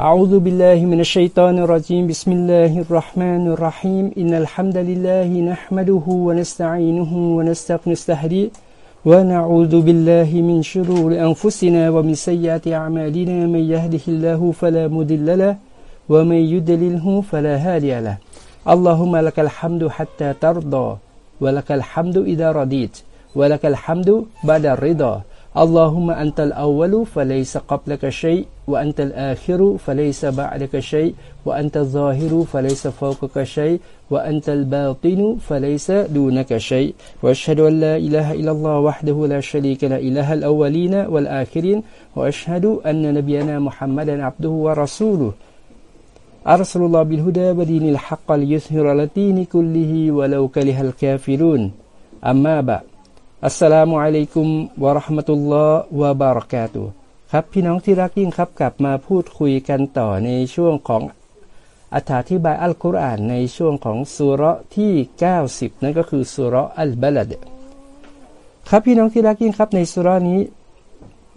أعوذ بالله من الشيطان الرجيم. بسم الله الرحمن الرحيم. إن الحمد لله نحمده ونستعينه ونستهديه ونعوذ بالله من شرور أنفسنا ومن سيئات أعمالنا. من يهده الله فلا مضل له ومن يدلله فلا هادي له. اللهم لك الحمد حتى ترضى ولك الحمد إذا رضيت ولك الحمد بعد الرضا. اللهم أنت الأول فليس قبلك شيء وأنت الآخر فليس بعدك شيء وأنت الظاهر فليس فوقك شيء وأنت الباطن فليس دونك شيء. وأشهد أن لا إله إلا الله وحده لا شريك له إله الأولين والآخرين وأشهد أن نبينا محمدا عبده ورسوله. أرسل الله بالهدى ودين الحق ليظهر الدين كله ولو كره الكافرون. أما بعد السلام عليكم ورحمة الله وبركاته. ครับพี่น้องที่รักยิ่งครับกลับมาพูดคุยกันต่อในช่วงของอธิบายอัลกุรอานในช่วงของสุรที่ 90 นั่นก็คือสุรอัลบาลดครับพี่น้องที่รักยิ่งครับในสุรนี้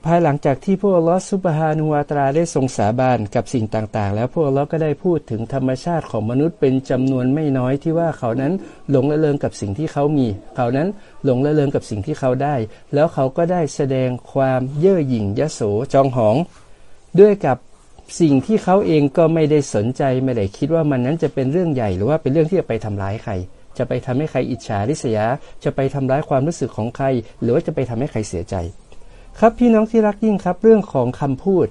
ภายหลังจากที่พวกอัลอฮฺซุบฮานุวาตราได้ทรงสาบานกับสิ่งต่างๆ แล้วพวกอัลอก็ได้พูดถึงธรรมชาติของมนุษย์เป็นจำนวนไม่น้อยที่ว่าเขานั้นหลงละเลงกับสิ่งที่เขามี เขานั้นหลงละเลงกับสิ่งที่เขาได้ แล้วเขาก็ได้แสดงความเย่อหยิ่งยโสจองหอง ด้วยกับสิ่งที่เขาเองก็ไม่ได้สนใจไม่ได้คิดว่ามันนั้นจะเป็นเรื่องใหญ่หรือว่าเป็นเรื่องที่จะไปทำร้ายใคร จะไปทำให้ใครอิจฉาริษยา จะไปทำร้ายความรู้สึกของใคร หรือว่าจะไปทำให้ใครเสียใจ ครับพี่น้องที่รักยิ่งครับ เรื่องของคำพูด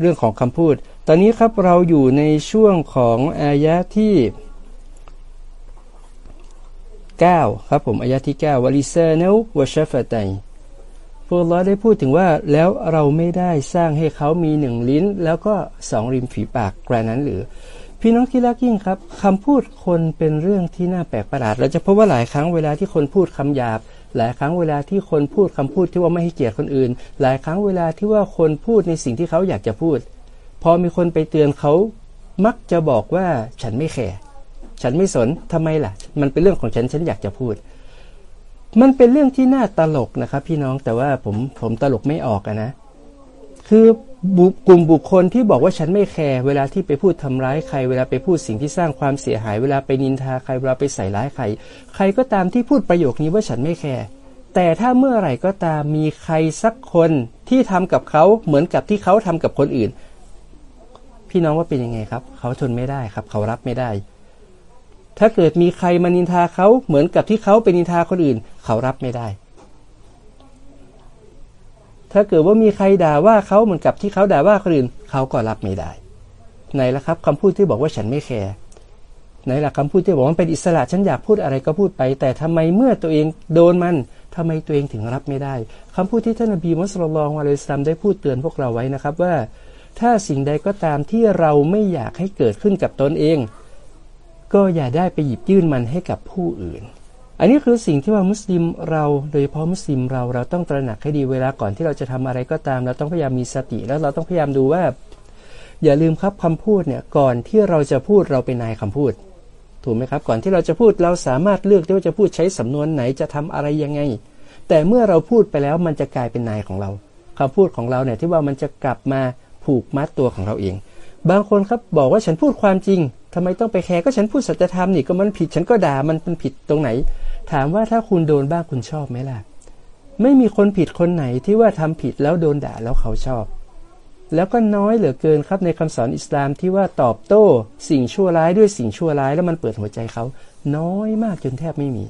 เรื่องของคำพูด ตอนนี้ครับเราอยู่ในช่วงของอายะที่9ครับผมอายะที่9วลิเซเนววชฟตัยพวกเราได้พูดถึงว่าแล้วเราไม่ได้สร้างให้เขามีหนึ่งลิ้น แล้วก็สองริมฝีปากกระนั้นหรือ พี่น้องที่รักยิ่งครับคำพูดคนเป็นเรื่องที่น่าแปลกประหลาดเราจะพบว่าหลายครั้งเวลาที่คนพูดคำหยาบ หลายครั้งเวลาที่คนพูดคำพูดที่ว่าไม่ให้เกียรติคนอื่น หลายครั้งเวลาที่ว่าคนพูดในสิ่งที่เขาอยากจะพูด พอมีคนไปเตือนเขามักจะบอกว่าฉันไม่แคร์ฉันไม่สนทำไมล่ะ มันเป็นเรื่องของฉันฉันอยากจะพูด มันเป็นเรื่องที่น่าตลกนะครับ พี่น้องแต่ว่าผมผมตลกไม่ออกอะนะ คือ กลุ่มบุคคลที่บอกว่าฉันไม่แคร์เวลาที่ไปพูดทำร้ายใคร เวลาไปพูดสิ่งที่สร้างความเสียหาย เวลาไปนินทาใครเวลาไปใส่ร้ายใคร ใครก็ตามที่พูดประโยคนี้ว่าฉันไม่แคร์แต่ถ้าเมื่อไหร่ก็ตามมีใครสักคนที่ทำกับเขาเหมือนกับที่เขาทำกับคนอื่น พี่น้องว่าเป็นยังไงครับ เขาทนไม่ได้ครับ เขารับไม่ได้ ถ้าเกิดมีใครมานินทาเขาเหมือนกับที่เขาเป็นนินทาคนอื่น เขารับไม่ได้ ถ้าเกิดว่ามีใครด่าว่าเขาเหมือนกับที่เขาด่าว่าคนอื่นเขาก็รับไม่ได้ ไหนละครับคำพูดที่บอกว่าฉันไม่แคร์ไหนละคำพูดที่บอกว่าเป็นอิสระฉันอยากพูดอะไรก็พูดไป แต่ทำไมเมื่อตัวเองโดนมันทำไมตัวเองถึงรับไม่ได้คำพูดที่ท่านอบีมุสลิมอะลัยสลามได้พูดเตือนพวกเราไว้นะครับว่า ถ้าสิ่งใดก็ตามที่เราไม่อยากให้เกิดขึ้นกับตนเอง ก็อย่าได้ไปหยิบยื่นมันให้กับผู้อื่น อันนี้คือสิ่งที่ว่ามุสลิมเราโดยเฉพาะมุสลิมเราเราต้องตระหนักให้ดีเวลาก่อนที่เราจะทำอะไรก็ตาม เราต้องพยายามมีสติ แล้วเราต้องพยายามดูว่า อย่าลืมครับคำพูดเนี่ยก่อนที่เราจะพูดเราเป็นนายคำพูด ถูกไหมครับ ก่อนที่เราจะพูดเราสามารถเลือกที่ว่าจะพูดใช้สำนวนไหนจะทำอะไรยังไง แต่เมื่อเราพูดไปแล้วมันจะกลายเป็นนายของเราคำพูดของเราเนี่ยที่ว่ามันจะกลับมาผูกมัดตัวของเราเอง บางคนครับบอกว่าฉันพูดความจริงทำไมต้องไปแคร์ก็ฉันพูดสัจธรรมนี่ก็มันผิดฉันก็ด่ามันมันผิดตรงไหน ถามว่าถ้าคุณโดนบ้างคุณชอบไหมล่ะ ไม่มีคนผิดคนไหนที่ว่าทำผิดแล้วโดนด่าแล้วเขาชอบ แล้วก็น้อยเหลือเกินครับในคำสอนอิสลามที่ว่าตอบโต้ สิ่งชั่วร้ายด้วยสิ่งชั่วร้ายแล้วมันเปิดหัวใจเขา น้อยมากจนแทบไม่มี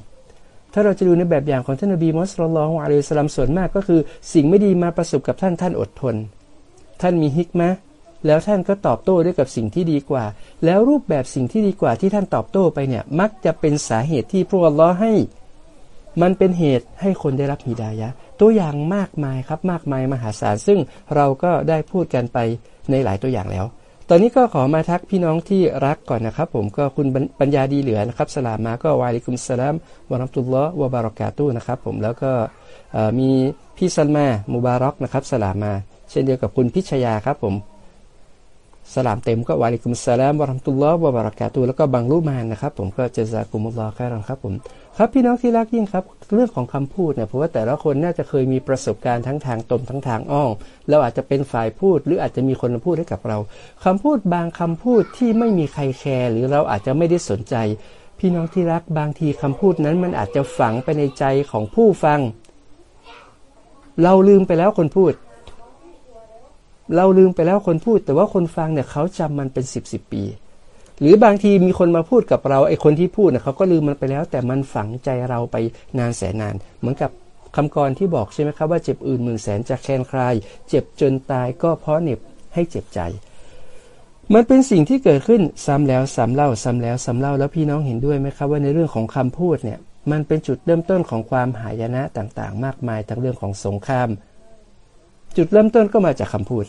ถ้าเราจะดูในแบบอย่างของท่านนบีมุสลิมลองอะลัยสลามส่วนมากก็คือ สิ่งไม่ดีมาประสบกับท่านท่านอดทน ท่านมีฮิกมะ แล้วท่านก็ตอบโต้ด้วยกับสิ่งที่ดีกว่า แล้วรูปแบบสิ่งที่ดีกว่าที่ท่านตอบโต้ไปเนี่ยมักจะเป็นสาเหตุที่พระองค์ล้อให้ มันเป็นเหตุให้คนได้รับฮิดายะ ตัวอย่างมากมายครับมากมายมหาศาลซึ่งเราก็ได้พูดกันไปในหลายตัวอย่างแล้ว ตอนนี้ก็ขอมาทักพี่น้องที่รักก่อนนะครับ ผมก็คุณปัญญาดีเหลือนะครับสลามมาก็วาลิกุมสลามวะรัมตุลลอฮ์วะบารอกาตุนะครับ ผมแล้วก็มีพี่ซันมา มุบารอกนะครับสลามมา เช่นเดียวกับคุณพิชยาครับผม สลามเต็มก็วาลิกุมสลามวะรัมตุลลอฮ์วะบารักาตุแล้วก็บังลุมานนะครับ ผมก็จะซากุมุลลอฮ์แค่รังครับผมครับพี่น้องที่รักยิ่งครับ เรื่องของคำพูดเนี่ยผมว่าแต่ละคนน่าจะเคยมีประสบการณ์ทั้งทางตรงทั้งทางอ้อมเราอาจจะเป็นฝ่ายพูด หรืออาจจะมีคนมาพูดให้กับเราคำพูดบางคำพูดที่ไม่มีใครแคร์หรือเราอาจจะไม่ได้สนใจ พี่น้องที่รักบางทีคำพูดนั้นมันอาจจะฝังไปในใจของผู้ฟัง เราลืมไปแล้วคนพูด เราลืมไปแล้วคนพูด แต่ว่าคนฟังเนี่ยเขาจำมันเป็นสิบสิบปี หรือบางทีมีคนมาพูดกับเราไอ้คนที่พูดเนะเขาก็ลืมมันไปแล้ว แต่มันฝังใจเราไปนานแสนนาน เหมือนกับคำกรที่บอกใช่ไหมครับว่าเจ็บอื่นหมื่นแสนจะแค้นคลาย เจ็บจนตายก็เพราะเน็บให้เจ็บใจ มันเป็นสิ่งที่เกิดขึ้นซ้ำแล้วซ้ำเล่าซ้ำแล้วซ้ำเล่าแล้วพี่น้องเห็นด้วยไหมครับว่าในเรื่องของคำพูดเนี่ยมันเป็นจุดเริ่มต้นของความหายนะต่างๆ มากมายทั้งเรื่องของสงคราม จุดเริ่มต้นก็มาจากคำพูด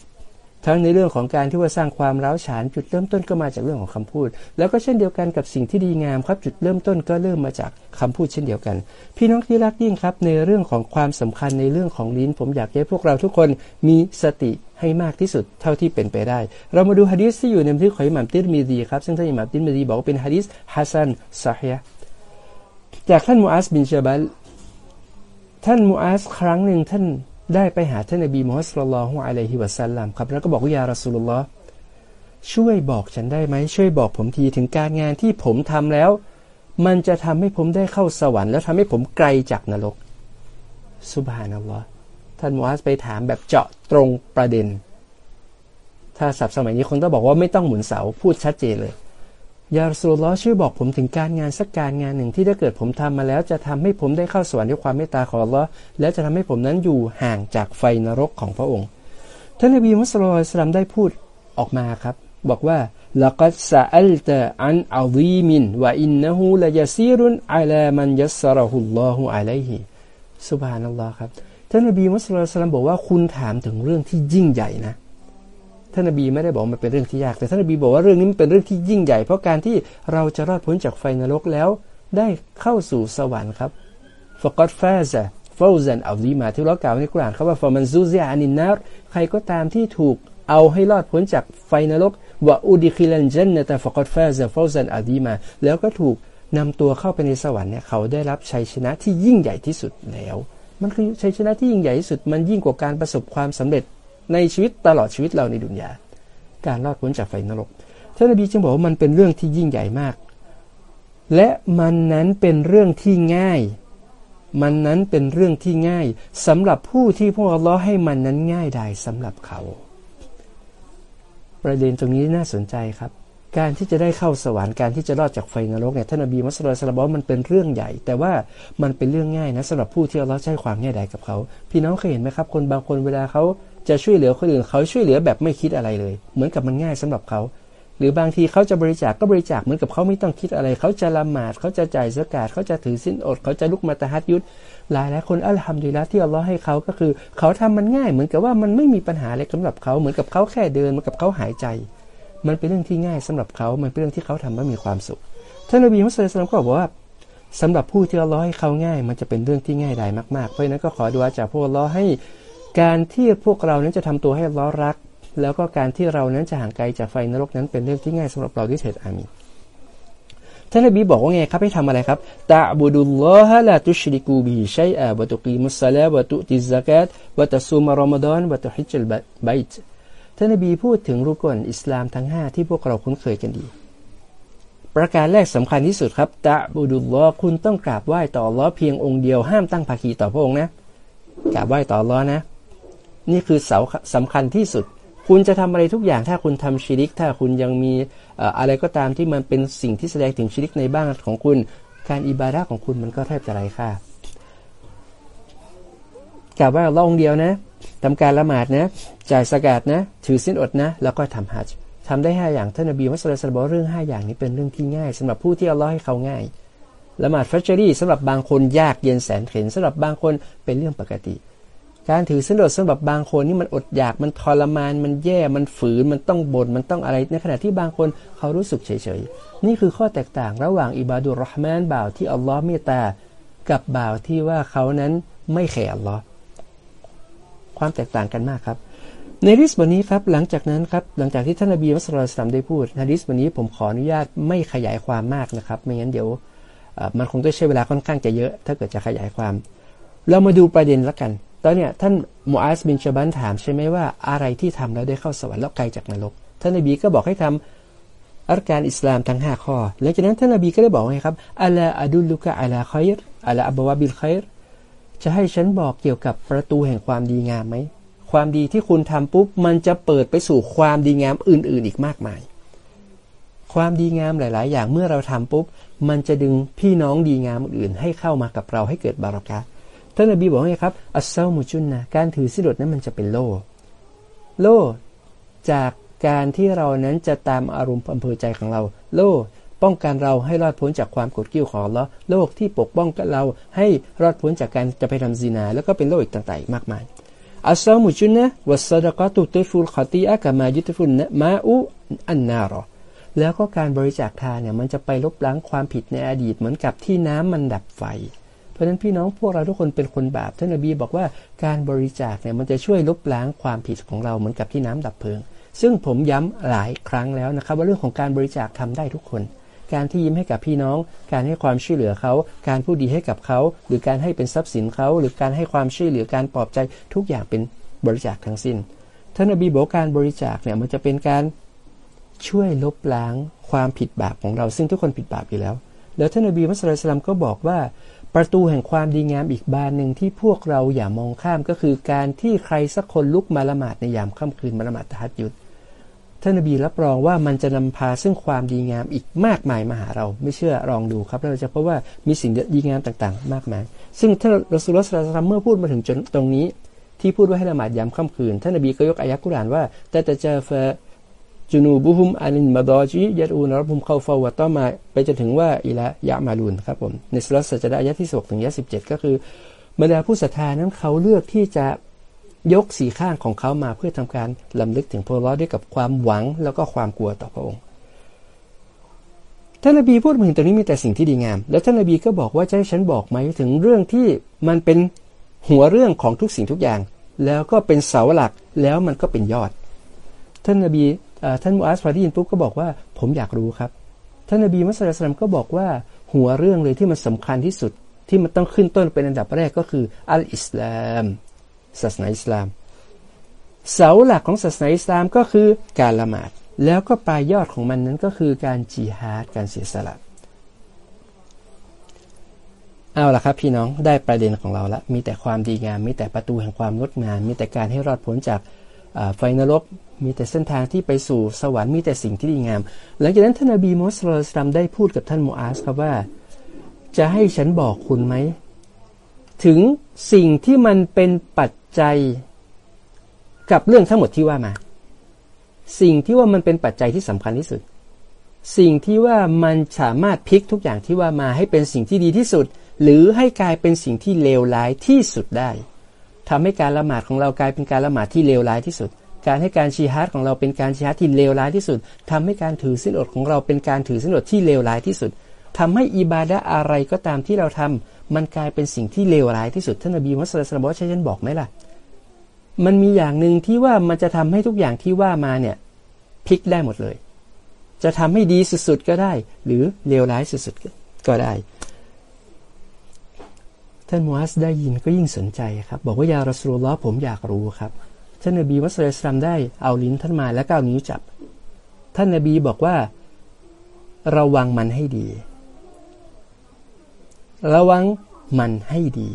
ทั้งในเรื่องของการที่ว่าสร้างความร้าวฉานจุดเริ่มต้นก็มาจากเรื่องของคำพูด แล้วก็เช่นเดียวกันกับสิ่งที่ดีงามครับจุดเริ่มต้นก็เริ่มมาจากคำพูดเช่นเดียวกัน พี่น้องที่รักยิ่งครับในเรื่องของความสำคัญในเรื่องของลิ้น ผมอยากให้พวกเราทุกคนมีสติให้มากที่สุดเท่าที่เป็นไปได้ เรามาดูฮะดีษที่อยู่ในบันทึกของอิหม่ามติรมีดีครับซึ่งท่านอิหม่ามติรมีดีบอกว่าเป็นฮะดีษ حسن صحيح จากท่านมูอัสบินชาบัลท่านมูอัสครั้งหนึ่งท่าน ได้ไปหาท่านนบีมุฮัมมัดصلى الله عليه وسلم ครับแล้วก็บอกว่าيا رسول اللهช่วยบอกฉันได้ไหมช่วยบอกผมทีถึงการงานที่ผมทำแล้ว มันจะทำให้ผมได้เข้าสวรรค์แล้วทำให้ผมไกลจากนรกสุบฮานัลลอฮ์ท่านมูฮัสไปถามแบบเจาะตรงประเด็น ถ้าสับสมัยนี้คนต้องบอกว่าไม่ต้องหมุนเสาพูดชัดเจนเลย ยาสุลลอช่วยบอกผมถึงการงานสักการงานหนึ่งที่ถ้าเกิดผมทำมาแล้ว จะทำให้ผมได้เข้าสวรรค์ด้วยความเมตตาของอัลลอฮ์และจะทำให้ผมนั้นอยู่ห่างจากไฟนรกของพระองค์ท่านนบีมุสลิมสลัมได้พูดออกมาครับ บอกว่าละกัสซาอัลตะอันอัลีมินวะอินนะฮูละยาซีรุนอัลามันยัสรหุลลอฮุอะลัยฮิสุบฮานัลลอฮ์ครับท่านนบีมุสลิมบอกว่าคุณถามถึงเรื่องที่ยิ่งใหญ่นะ ท่านนบีไม่ได้บอกมันเป็นเรื่องที่ยาก แต่ท่านนบีบอกว่าเรื่องนี้มันเป็นเรื่องที่ยิ่งใหญ่ เพราะการที่เราจะรอดพ้นจากไฟนรกแล้วได้เข้าสู่สวรรค์ครับฟกอดฟาซะفوزا عظيما ที่เรากล่าวในกุรานครับว่า فمن زحزح عن النار ใครก็ตามที่ถูกเอาให้รอดพ้นจากไฟนรกوأدخل الجنة فقد فاز فوزا عظيما แล้วก็ถูกนำตัวเข้าไปในสวรรค์เนี่ยเขาได้รับชัยชนะที่ยิ่งใหญ่ที่สุดแล้ว มันคือชัยชนะที่ยิ่งใหญ่ที่สุดมันยิ่งกว่าการประสบความสำเร็จ ในชีวิตตลอดชีวิตเราในดุนยา การรอดพ้นจากไฟนรกท่านนบีจึงบอกว่ามันเป็นเรื่องที่ยิ่งใหญ่มาก และมันนั้นเป็นเรื่องที่ง่าย มันนั้นเป็นเรื่องที่ง่ายสำหรับผู้ที่พวกเราล้อให้มันนั้นง่ายได้สำหรับเขา ประเด็นตรงนี้น่าสนใจครับการที่จะได้เข้าสวรรค์การที่จะรอดจากไฟนรกเนี่ยท่านนบีมุสลิมสลาบอมันเป็นเรื่องใหญ่ แต่ว่ามันเป็นเรื่องง่ายนะสำหรับผู้ที่เราใช้ความง่ายดายกับเขา พี่น้องเคยเห็นไหมครับ คนบางคนเวลาเขา จะช่วยเหลือคนอื่นเขาช่วยเหลือแบบไม่คิดอะไรเลย เหมือนกับมันง่ายสำหรับเขา หรือบางทีเขาจะบริจาคกก็บริจาคเหมือนกับเขาไม่ต้องคิดอะไร เขาจะละหมาดเขาจะจ่ายสกาดเขาจะถือสิ้นอด เขาจะลุกมาตะฮัดยุดหลายหลายคนอัลฮัมดุลิลละที่อัลลอฮ์ให้เขาก็คือ เขาทำมันง่าย เหมือนกับว่ามันไม่มีปัญหาอะไรสำหรับเขาเหมือนกับเขาแค่เดินเหมือนกับเขาหายใจ มันเป็นเรื่องที่ง่ายสำหรับเขา มันเป็นเรื่องที่เขาทำแล้วมีความสุขท่านนบีมุสลิมก็บอกว่าสำหรับผู้ที่อัลลอฮ์ให้เขาง่าย มันจะเป็นเรื่องที่ง่ายได้มากๆ เพราะนั้นก็ขอดูอาจากพวกอัลลอฮ์ให้ การที่พวกเรานั้นจะทำตัวให้ล้อรัก แล้วก็การที่เรานั้นจะห่างไกลจากไฟนรกนั้นเป็นเรื่องที่ง่ายสำหรับเราที่เถิดอามีท่านนบีบอกว่าไงครับให้ทำอะไรครับตะบุดุลลอฮะลาตุชริกูบิชัยอะวะตุกีมุสลาวะตุติซะกาตวะตะซูมรอมฎอนวะตุฮิจลบัยต์ท่านนบีพูดถึงรุกลอิสลามทั้ง 5 ที่พวกเราคุ้นเคยกันดี ประการแรกสำคัญที่สุดครับตะบุดุลลอคุณต้องกราบไหว้ต่อลอเพียงองค์เดียวห้ามตั้งภาคีต่อพระองค์นะกราบไหว้ต่อลอนะ นี่คือเสาสำคัญที่สุด คุณจะทำอะไรทุกอย่างถ้าคุณทำชิริก ถ้าคุณยังมีอะไรก็ตามที่มันเป็นสิ่งที่แสดงถึงชิริกในบ้านของคุณ การอิบาดะของคุณมันก็แทบจะไร้ค่ากล่าวว่าเราองเดียวนะทำการละหมาดนะ จ่ายสกาดนะ ถือสิ้นอดนะ แล้วก็ทำฮัจจ์ทำได้ห้าอย่างท่านนบีมุสลิมบอกเรื่องห้าอย่างนี้เป็นเรื่องที่ง่ายสำหรับผู้ที่อัลลอฮ์ให้เขาง่าย ละหมาดฟัจจรีสำหรับบางคนยากเย็นแสนเข็นสำหรับบางคนเป็นเรื่องปกติ การถือสินอดสำหรับบางคนนี่มันอดอยากมันทรมานมันแย่มันฝืนมันต้องบน่นมันต้องอะไร ในขณะที่บางคนเขารู้สึกเฉยๆ นี่คือข้อแตกต่างระหว่างอิบาดุรห์มานบ่าวที่อัลลอฮ์เมตตา กับบ่าวที่ว่าเขานั้นไม่แคร์อัลลอฮ์ความแตกต่างกันมากครับ ในริสบทนี้ครับหลังจากนั้นครับหลังจากที่ท่านนบีมุสลิมได้พูดในริสบทนี้ผมขออนุญาตไม่ขยายความมากนะครับ ไม่งั้นเดี๋ยวมันคงต้องใช้เวลาค่อนข้างจะเยอะ ถ้าเกิดจะขยายความ เรามาดูประเด็นแล้วกัน ตอนเนี้ยท่านมูอาสบินชบันถามใช่ไหมว่าอะไรที่ทำแล้วได้เข้าสวรรค์แล้วไกลจากนรก ท่านนบีก็บอกให้ทำأركان อิสลามทั้ง5ข้อหลังจากนั้นท่านนบีก็ได้บอกไงครับألا أدلك على خير على أبواب الخير จะให้ฉันบอกเกี่ยวกับประตูแห่งความดีงามไหมความดีที่คุณทำปุ๊บมันจะเปิดไปสู่ความดีงามอื่น ๆ อีกมากมาย ความดีงามหลาย ๆ อย่างเมื่อเราทำปุ๊บมันจะดึงพี่น้องดีงามอื่นให้เข้ามากับเราให้เกิดบารักะ ท่านนบีบอกไงครับ อัสซามุจุนนะการถือสิลดนั้นมันจะเป็นโล่ โล่จากการที่เรานั้นจะตามอารมณ์อำเภอใจของเรา โล่ป้องกันเราให้รอดพ้นจากความกดกิ้วของเราโลกที่ปกป้องกันเราให้รอดพ้นจากการจะไปทำซีนา แล้วก็เป็นโลกอีกต่างๆมากมายอัสซามุจุนนะวัสดะกตุเตฟุลขตีอะกามายุตฟุลนะมาอุอันนารอแล้วก็การบริจาคทานเนี่ยมันจะไปลบล้างความผิดในอดีตเหมือนกับที่น้ำมันดับไฟ เพราะฉะนั้นพี่น้องพวกเราทุกคนเป็นคนบาปท่านนบีบอกว่าการบริจาคเนี่ยมันจะช่วยลบล้างความผิดของเราเหมือนกับที่น้ำดับเพลิง ซึ่งผมย้ำหลายครั้งแล้วนะครับ ว่าเรื่องของการบริจาคทำได้ทุกคน การที่ยิ้มให้กับพี่น้อง การให้ความช่วยเหลือเขา การพูดดีให้กับเขา หรือการให้เป็นทรัพย์สินเขา หรือการให้ความช่วยเหลือการปลอบใจทุกอย่างเป็นบริจาคทั้งสิ้นท่านอบีบอกการบริจาคเนี่ยมันจะเป็นการช่วยลบล้างความผิดบาปของเรา ซึ่งทุกคนผิดบาปอยู่แล้ว แล้วท่านอบีมัสลิสลัมก็บอกว่า ประตูแห่งความดีงามอีกบานหนึ่งที่พวกเราอย่ามองข้ามก็คือการที่ใครสักคนลุกมาละหมาดในยามค่ำคืนมาละหมาดตะฮัดยุดท่านนบีรับรองว่ามันจะนำพาซึ่งความดีงามอีกมากมายมาหาเรา ไม่เชื่อลองดูครับเราจะพบว่ามีสิ่งดีงามต่างๆ มากมาย ซึ่งท่านรสุลสลามเมื่อพูดมาถึงจนตรงนี้ ที่พูดว่าให้ละหมาดยามค่ำคืนท่านนบีก็ยกอายะกุรานว่าแต่แต่จะฟ จูนูบุฮุมอานินมาดอจียัดอูนรับบุมเข้าฟาวต่อมา ไปจนถึงว่าอิละยะมาลุนครับผมในสุลสัจดะอายะที่สกถึงยะสิบเจ็ดก็คือบรรดาผู้ศรัทธานั้นเขาเลือกที่จะยกสีข้างของเขามาเพื่อทำการลำลึกถึงพระลอด้วยกับความหวังแล้วก็ความกลัวต่อพระองค์ท่านนบีพูดถึงตรงนี้มีแต่สิ่งที่ดีงาม แล้วท่านนบีก็บอกว่าจะให้ฉันบอกไหมถึงเรื่องที่มันเป็นหัวเรื่องของทุกสิ่งทุกอย่าง แล้วก็เป็นเสาหลักแล้วมันก็เป็นยอด ท่านนบี ท่านมูอัสฟาดีนปุ๊บก็บอกว่าผมอยากรู้ครับ ท่านนบีมุสลิมก็บอกว่าหัวเรื่องเลยที่มันสำคัญที่สุดที่มันต้องขึ้นต้นเป็นอันดับแรกก็คืออัลอิสลามศาสนาอิสลาม เสาหลักของศาสนาอิสลามก็คือการละหมาด แล้วก็ปลายยอดของมันนั้นก็คือการจีฮาดการเสียสละเอาละครับพี่น้องได้ประเด็นของเราละมีแต่ความดีงาม มีแต่ประตูแห่งความงดงาม มีแต่การให้รอดพ้นจากไฟนรก มีแต่เส้นทางที่ไปสู่สวรรค์มีแต่สิ่งที่ดีงาม หลังจากนั้นท่านอบีมุสลิมได้พูดกับท่านมูอาสครับว่า จะให้ฉันบอกคุณไหม ถึงสิ่งที่มันเป็นปัจจัยกับเรื่องทั้งหมดที่ว่ามา สิ่งที่ว่ามันเป็นปัจจัยที่สำคัญที่สุด สิ่งที่ว่ามันสามารถพลิกทุกอย่างที่ว่ามาให้เป็นสิ่งที่ดีที่สุด หรือให้กลายเป็นสิ่งที่เลวร้ายที่สุดได้ทำให้การละหมาดของเรากลายเป็นการละหมาดที่เลวร้ายที่สุด การให้การชีฮัดของเราเป็นการชีฮัดที่เลวร้ายที่สุดทำให้การถือสินอดของเราเป็นการถือสินอดที่เลวร้ายที่สุดทำให้อิบาดะอะไรก็ตามที่เราทำมันกลายเป็นสิ่งที่เลวร้ายที่สุดท่านนบีมุสลิมบอกใช่ฉันบอกไหมล่ะ มันมีอย่างหนึ่งที่ว่ามันจะทำให้ทุกอย่างที่ว่ามาเนี่ยพลิกได้หมดเลย จะทำให้ดีสุดๆก็ได้ หรือเลวร้ายสุดๆก็ได้ท่านมูฮัสได้ยินก็ยิ่งสนใจครับ บอกว่ายารอสูลลอผมอยากรู้ครับ ท่านนบีมุสลิมได้เอาลิ้นท่านมาแล้วก็เอานิ้วจับ ท่านนบีบอกว่า ระวังมันให้ดี ระวังมันให้ดี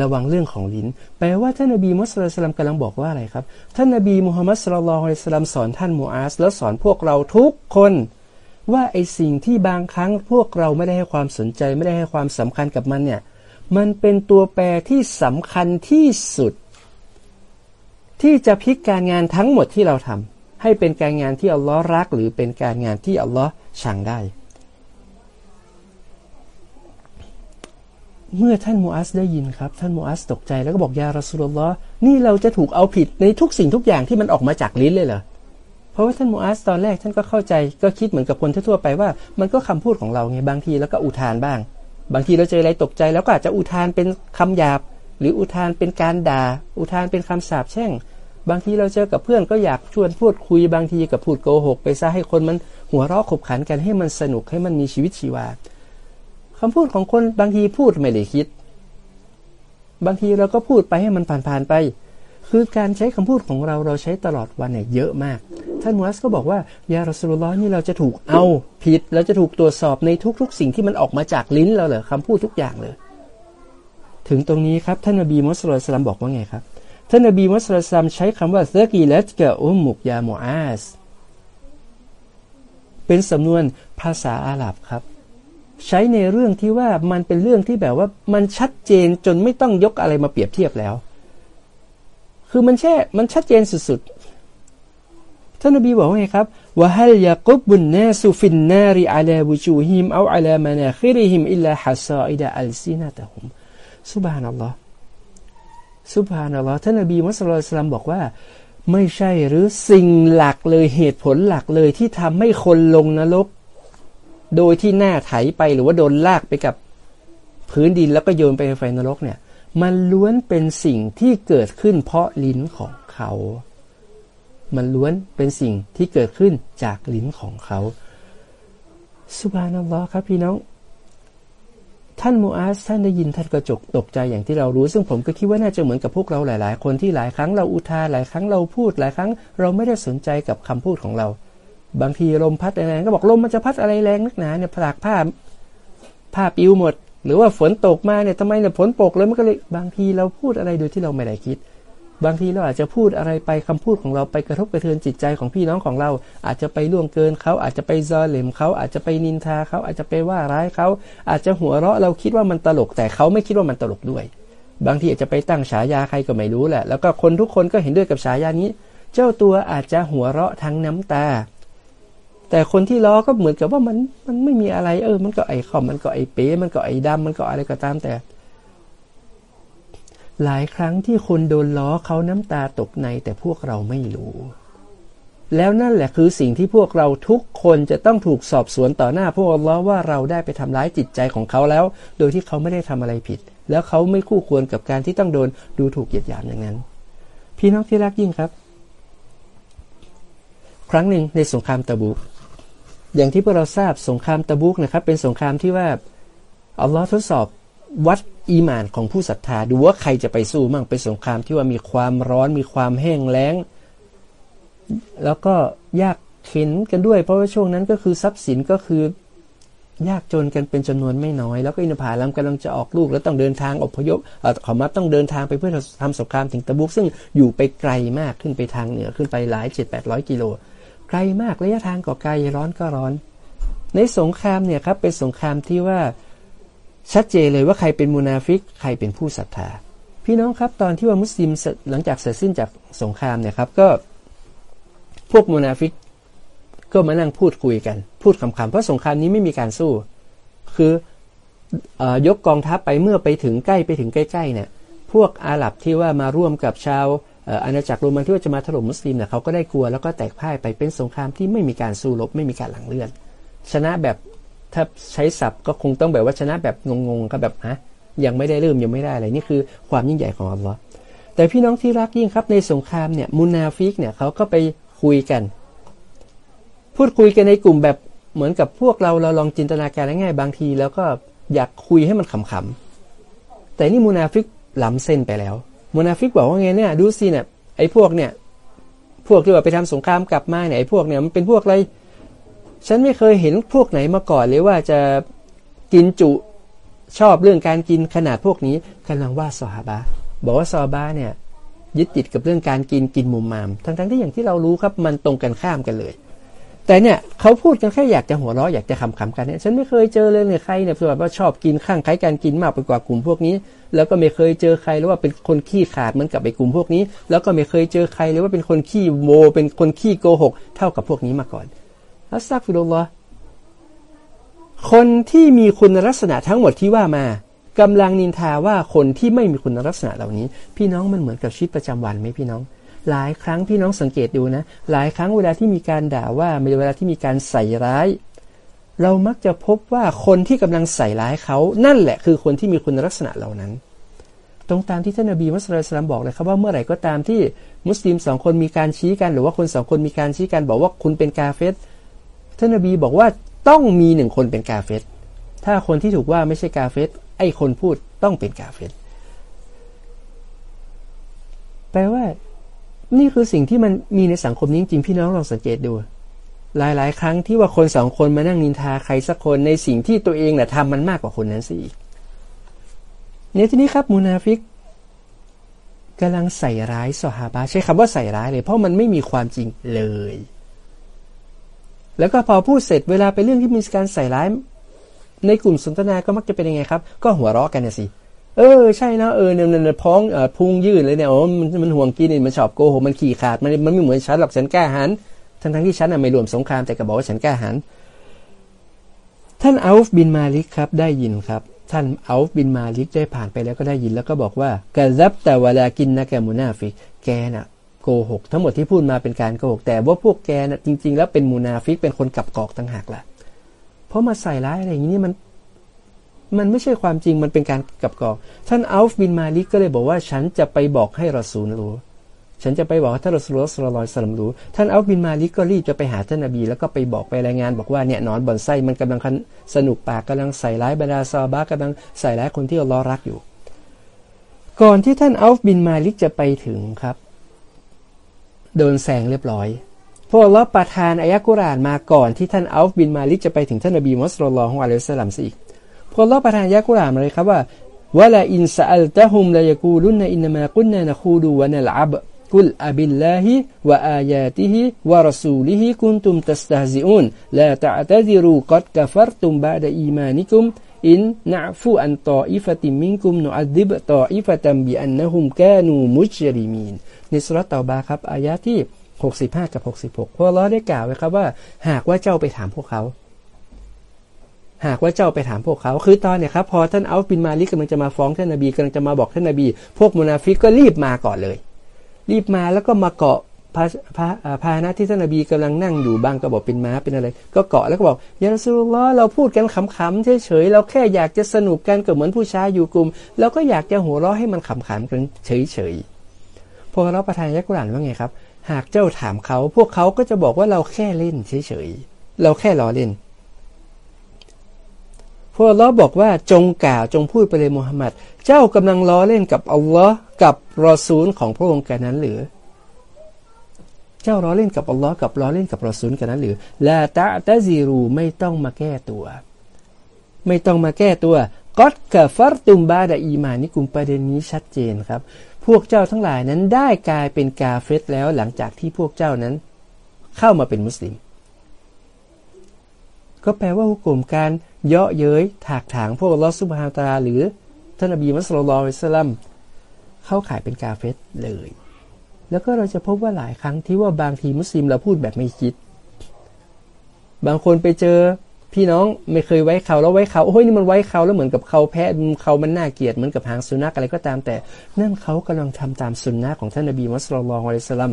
ระวังเรื่องของลิ้น แปลว่าท่านนบีมุสลิมกำลังบอกว่าอะไรครับ ท่านนบีมุฮัมมัดสุลลัลฮุสลามสอนท่านมูอาสแล้วสอนพวกเราทุกคนว่าไอสิ่งที่บางครั้งพวกเราไม่ได้ให้ความสนใจไม่ได้ให้ความสำคัญกับมันเนี่ย มันเป็นตัวแปรที่สำคัญที่สุด ที่จะพลิกการงานทั้งหมดที่เราทำให้เป็นการงานที่อัลลอฮ์รัก หรือเป็นการงานที่อัลลอฮ์ชังได้ เมื่อท่านมูอัสได้ยินครับ ท่านมูอัสตกใจแล้วก็บอกยารอสุลลอฮ์นี่เราจะถูกเอาผิดในทุกสิ่งทุกอย่างที่มันออกมาจากลิ้นเลยเหรอเพราะว่าท่านมูอัสตอนแรกท่านก็เข้าใจก็คิดเหมือนกับคนทั่วไปว่า มันก็คำพูดของเราไงบางทีแล้วก็อุทานบ้าง บางทีเราเจออะไรตกใจแล้วก็อาจจะอุทานเป็นคำหยาบหรืออุทานเป็นการด่า อุทานเป็นคำสาปแช่ง บางทีเราเจอกับเพื่อนก็อยากชวนพูดคุยบางทีกับพูดโกหก ไปซะให้คนมันหัวเราะขบขันกันให้มันสนุกให้มันมีชีวิตชีวาคำพูดของคนบางทีพูดไม่ได้คิด บางทีเราก็พูดไปให้มันผ่านๆไป คือการใช้คำพูดของเราเราใช้ตลอดวันเนี่ยเยอะมาก ท่านมูฮัสก็บอกว่ายารอสุลลอนี่เราจะถูกเอาผิดเราจะถูกตรวจสอบในทุก ๆ สิ่งที่มันออกมาจากลิ้นเราเหรอคำพูดทุกอย่างเลย ถึงตรงนี้ครับท่านนบีมุสลิมบอกว่าไงครับ ท่านนบีมุสลิมใช้คำว่าเซกีเลตกะอุมมุกยาโมอาสเป็นสำนวนภาษาอาหรับครับ ใช้ในเรื่องที่ว่ามันเป็นเรื่องที่แบบว่ามันชัดเจนจนไม่ต้องยกอะไรมาเปรียบเทียบแล้ว คือมันแช่มันชัดเจนสุดๆท่านนบีบอกว่าไงครับوهل يكب الناس في النار على وجوههم أو على مناخرهم إلا حصائد ألسنتهم سبحان الله سبحان الله ท่านนบีมุสลิมบอกว่า ไม่ใช่หรือสิ่งหลักเลยเหตุผลหลักเลยที่ทำให้คนลงนรก โดยที่หน้าไถไปหรือว่าโดนลากไปกับพื้นดินแล้วก็โยนไปในไฟนรกเนี่ย มันล้วนเป็นสิ่งที่เกิดขึ้นเพราะลิ้นของเขา มันล้วนเป็นสิ่งที่เกิดขึ้นจากลิ้นของเขาสุบานัลลอฮ์ครับพี่น้อง ท่านมูอาสท่านได้ยินท่านกระจกตกใจอย่างที่เรารู้ ซึ่งผมก็คิดว่าน่าจะเหมือนกับพวกเราหลาย ๆ คนที่หลายครั้งเราอุทานหลายครั้งเราพูดหลายครั้ง เราไม่ได้สนใจกับคำพูดของเรา บางทีลมพัดแรงก็บอกลมมันจะพัดอะไรแรงนักหนาเนี่ยผลักผ้าผ้าปิวหมด หรือว่าฝนตกมาเนี่ยทำไมเนี่ยฝนตกเลยมันก็เลยบางทีเราพูดอะไรโดยที่เราไม่ได้คิด บางทีเราอาจจะพูดอะไรไปคำพูดของเราไปกระทบกระเทือนจิตใจของพี่น้องของเรา อาจจะไปล่วงเกินเขาอาจจะไปซอเหลมเขาอาจจะไปนินทาเขาอาจจะไปว่าร้ายเขาอาจจะหัวเราะเราคิดว่ามันตลก แต่เขาไม่คิดว่ามันตลกด้วย บางทีอาจจะไปตั้งฉายาใครก็ไม่รู้แหละ แล้วก็คนทุกคนก็เห็นด้วยกับฉายานี้ เจ้าตัวอาจจะหัวเราะทั้งน้ำตา แต่คนที่ล้อก็เหมือนกับว่ามันมันไม่มีอะไร เออ มันก็ไอ้ขอมมันก็ไอ้เป๋มันก็ไอ้ดำมันก็อะไรก็ตามแต่ หลายครั้งที่คนโดนล้อเขาน้ำตาตกในแต่พวกเราไม่รู้ แล้วนั่นแหละคือสิ่งที่พวกเราทุกคนจะต้องถูกสอบสวนต่อหน้าพวกเราว่าเราได้ไปทำร้ายจิตใจของเขาแล้ว โดยที่เขาไม่ได้ทำอะไรผิด แล้วเขาไม่คู่ควรกับการที่ต้องโดนดูถูกเหยียดหยามอย่างนั้น พี่น้องที่รักยิ่งครับ ครั้งหนึ่งในสงครามตะบุกอย่างที่พวกเราทราบสงครามตะบุกนะครับ เป็นสงครามที่ว่าอัลลอฮ์ทดสอบ วัดอีมานของผู้ศรัทธา ดูว่าใครจะไปสู้มั่งเป็นสงครามที่ว่ามีความร้อนมีความแห้งแล้ง แล้วก็ยากเข็นกันด้วย เพราะว่าช่วงนั้นก็คือทรัพย์สินก็คือยากจนกันเป็นจำนวนไม่น้อย แล้วก็อินทผลัมกำลังจะออกลูก แล้วต้องเดินทางอพยพขอมาต้องเดินทางไปเพื่อทำสงครามถึงตะบุกซึ่งอยู่ไปไกลมากขึ้นไปทางเหนือขึ้นไปหลายเจ็ดแปดร้อยกิโลไกลมากระยะทางก็ไกลร้อนก็ร้อน ในสงครามเนี่ยครับเป็นสงครามที่ว่า ชัดเจนเลยว่าใครเป็นมูนาฟิก ใครเป็นผู้ศรัทธา พี่น้องครับตอนที่ว่ามุสลิมหลังจากเสร็จสิ้นจากสงครามเนี่ยครับก็พวกมูนาฟิกก็มานั่งพูดคุยกัน พูดคำๆเพราะสงครามนี้ไม่มีการสู้ คือยกกองทัพไปเมื่อไปถึงใกล้ไปถึงใกล้ๆเนี่ยพวกอาหรับที่ว่ามาร่วมกับชาวอาณาจักรโรมันที่ว่าจะมาถล่มมุสลิมเนี่ยเขาก็ได้กลัวแล้วก็แตกพ่ายไปเป็นสงครามที่ไม่มีการสู้รบไม่มีการหลังเลื่อน ชนะแบบ ถ้าใช้ศัพท์ก็คงต้องแบบว่าชนะแบบงงๆก็แบบฮะยังไม่ได้เริ่มยังไม่ได้อะไรนี่คือความยิ่งใหญ่ของอัลลอฮ์แต่พี่น้องที่รักยิ่งครับในสงครามเนี่ยมุนาฟิกเนี่ยเขาก็ไปคุยกัน พูดคุยกันในกลุ่มแบบเหมือนกับพวกเราเราลองจินตนาการง่ายๆบางที แล้วก็อยากคุยให้มันขำๆแต่นี่มุนาฟิกล้ำเส้นไปแล้วมุนาฟิกบอกว่าไงเนี่ยดูสิเนี่ยไอ้พวกเนี่ยพวกที่ว่าไปทำสงครามกลับมาเนี่ยไอ้พวกเนี่ยมันเป็นพวกอะไร ฉันไม่เคยเห็นพวกไหนมาก่อนเลยว่าจะกินจุชอบเรื่องการกินขนาดพวกนี้กำลังว่าซอฮาบะบอกว่าซอฮาบะเนี่ยยึดติดกับเรื่องการกินกินมุมมาม ทั้งๆที่อย่างที่เรารู้ครับมันตรงกันข้ามกันเลย แต่เนี่ยเขาพูดกันแค่อยากจะหัวเราะอยากจะขำๆกันเนี่ยฉันไม่เคยเจอเลยเนี่ยใครเนี่ยแบบว่าชอบกินข้างใครการกินมากไปกว่ากลุ่มพวกนี้ แล้วก็ไม่เคยเจอใครหรือว่าเป็นคนขี้ขาดเหมือนกับไอ้กลุ่มพวกนี้ แล้วก็ไม่เคยเจอใครหรือว่าเป็นคนขี้โมเป็นคนขี้โกหก เท่ากับพวกนี้มาก่อน อัสซักฟิรุลลอฮ์คนที่มีคุณลักษณะทั้งหมดที่ว่ามากำลังนินทาว่าคนที่ไม่มีคุณลักษณะเหล่านี้ พี่น้องมันเหมือนกับชีวิตประจำวันไหมพี่น้อง หลายครั้งพี่น้องสังเกตดูนะ หลายครั้งเวลาที่มีการด่าว่าเวลาที่มีการใส่ร้าย เรามักจะพบว่าคนที่กำลังใส่ร้ายเขานั่นแหละคือคนที่มีคุณลักษณะเหล่านั้น ตรงตามที่ท่านนบีมุสลิมบอกเลยครับว่าเมื่อไหร่ก็ตามที่มุสลิมสองคนมีการชี้กัน หรือว่าคนสองคนมีการชี้กันบอกว่าคุณเป็นกาเฟส ท่านนบีบอกว่าต้องมีหนึ่งคนเป็นกาเฟตถ้าคนที่ถูกว่าไม่ใช่กาเฟตไอ้คนพูดต้องเป็นกาเฟตแปลว่า นี่คือสิ่งที่มันมีในสังคมนี้จริงพี่น้องลองสังเกตดู หลายๆ ครั้งที่ว่าคนสองคนมานั่งนินทาใครสักคนในสิ่งที่ตัวเองน่ะทำมันมากกว่าคนนั้นสิเนี่ยทีนี้ครับมูนาฟิกกำลังใส่ร้ายสหาบะใช้คำว่าใส่ร้ายเลย เพราะมันไม่มีความจริงเลย แล้วก็พอพูดเสร็จเวลาไปเรื่องที่มีการใส่ร้าย ในกลุ่มสนทนาก็มักจะเป็นยังไงครับ ก็หัวเราะกันนะสิเออใช่นะเออเนี่ยเนี่ยพ้องพุงยืดเลยเนี่ยโอ้มันมันห่วงกินมันชอบโกหกมันขี่ขาดมันมันไม่เหมือนฉันหรอกฉันกล้าหันทั้งทั้งที่ฉันอะไม่รวมสงครามแต่ก็บอกว่าฉันกล้าหันท่านอัลฟบินมาลิกครับได้ยินครับ ท่านอัลฟบินมาลิกได้ผ่านไปแล้วก็ได้ยินแล้วก็บอกว่ากะซับแต่เวลากินนะแกมุนาฟิกแกน่ะ โกหกทั้งหมดที่พูดมาเป็นการโกหกแต่ว่าพวกแกน่ะจริง ๆ แล้วเป็นมูนาฟิกเป็นคนกับกอกต่างหากล่ะ เพราะมาใส่ร้ายอะไรอย่างนี้มัน มันไม่ใช่ความจริงมันเป็นการกับกอก ท่านอัลฟบินมาลิกก็เลยบอกว่าฉันจะไปบอกให้รอซูลรู้ฉันจะไปบอกท่านรอซูลสลลอยสลัมรู้ท่านอัลบินมาลิกก็รีบจะไปหาท่านนบี แล้วก็ไปบอกไปรายงานบอกว่าเนี่ยนอนบอนไส้มันกำลังสนุกปากกำลังใส่ร้ายบรรดาซาบะกำลังใส่ร้ายคนที่อัลลอฮ์รักอยู่ ก่อนที่ท่านอัลบินมาลิกจะไปถึงครับ โดนแซงเรียบร้อย พวกเราประทานอายะกุรานมาก่อนที่ท่านอัลฟบินมาลิกจะไปถึงท่านนบีมุสลิมของอัลลอฮ์สลัมสิพอเราประทานอายะกุรานมาเลยครับว่าวะลาอินซาอัลตะฮุมลายกูลุนอินนามากุนนานะคูดูวะนัลอับกุลอับิลลาฮิวะอายาติฮิวะรสูลิฮิกุนตุมตัสตาซิอุนลาตะตะซิรูกัดกฟรตุมบาดอีมานิกุม อินนะฟูอันตออิฟติมิงกุมนอัดิบตออิฟตัมบิอันนะฮุมแกนูมุจริมีนในสุรตาบาครับอายะที่ 65 กับ 66 พระองค์อัลลอฮ์ได้กล่าวไว้ครับว่า หากว่าเจ้าไปถามพวกเขา หากว่าเจ้าไปถามพวกเขา คือตอนเนี่ยครับพอท่านอัลบินมาลิกกำลังจะมาฟ้องท่านนบีกำลังจะมาบอกท่านนบี พวกมุนาฟิกก็รีบมาก่อนเลย รีบมาแล้วก็มาเกาะ พาพาพานะที่ท่านนบีกำลังนั่งอยู่บางก็บอกเป็นม้าเป็นอะไร ก็เกาะแล้วก็บอกยาสุลลอเราพูดกันขำๆเฉยๆเราแค่อยากจะสนุกกันก็เหมือนผู้ชายอยู่กลุ่มเราก็อยากจะหัวเราะให้มันขำๆกันเฉยๆพวกเราประทานยักษ์กุรานว่าไงครับ หากเจ้าถามเขา พวกเขาก็จะบอกว่าเราแค่เล่นเฉยๆเราแค่ล้อเล่นพวกเราบอกว่าจงกล่าวจงพูดไปเลยมุฮัมหมัดเจ้ากำลังล้อเล่นกับอัลลอฮ์กับรอซูลของพระองค์กันนั้นหรือ เจ้าล้อเล่นกับอัลลอฮ์กับล้อเล่นกับรอซูลกันนั้นหรือลาตะตะซีรูไม่ต้องมาแก้ตัว ไม่ต้องมาแก้ตัวก็ดกับฟัรตุมบาดาอีมานี่กลุ่มประเด็นนี้ชัดเจนครับ พวกเจ้าทั้งหลายนั้นได้กลายเป็นกาเฟตแล้วหลังจากที่พวกเจ้านั้น เข้ามาเป็นมุสลิม ก็แปลว่าหุกกลมการเยาะเย้ยถากถางพวกลอสุบฮาตาหรือท่านอบีมัสลลอฮิสลัมเข้าขายเป็นกาเฟตเลย แล้วก็เราจะพบว่าหลายครั้งที่ว่าบางทีมุสลิมเราพูดแบบไม่คิด บางคนไปเจอพี่น้องไม่เคยไว้เขาแล้วไว้เขาโอ้ยนี่มันไว้เขาแล้วเหมือนกับเขาแพะเขามันน่าเกลียดเหมือนกับหางสุนัขอะไรก็ตามแต่ นั่นเขากำลังทำตามสุนนะของท่านนบีมุสลิมลอฮิสลัม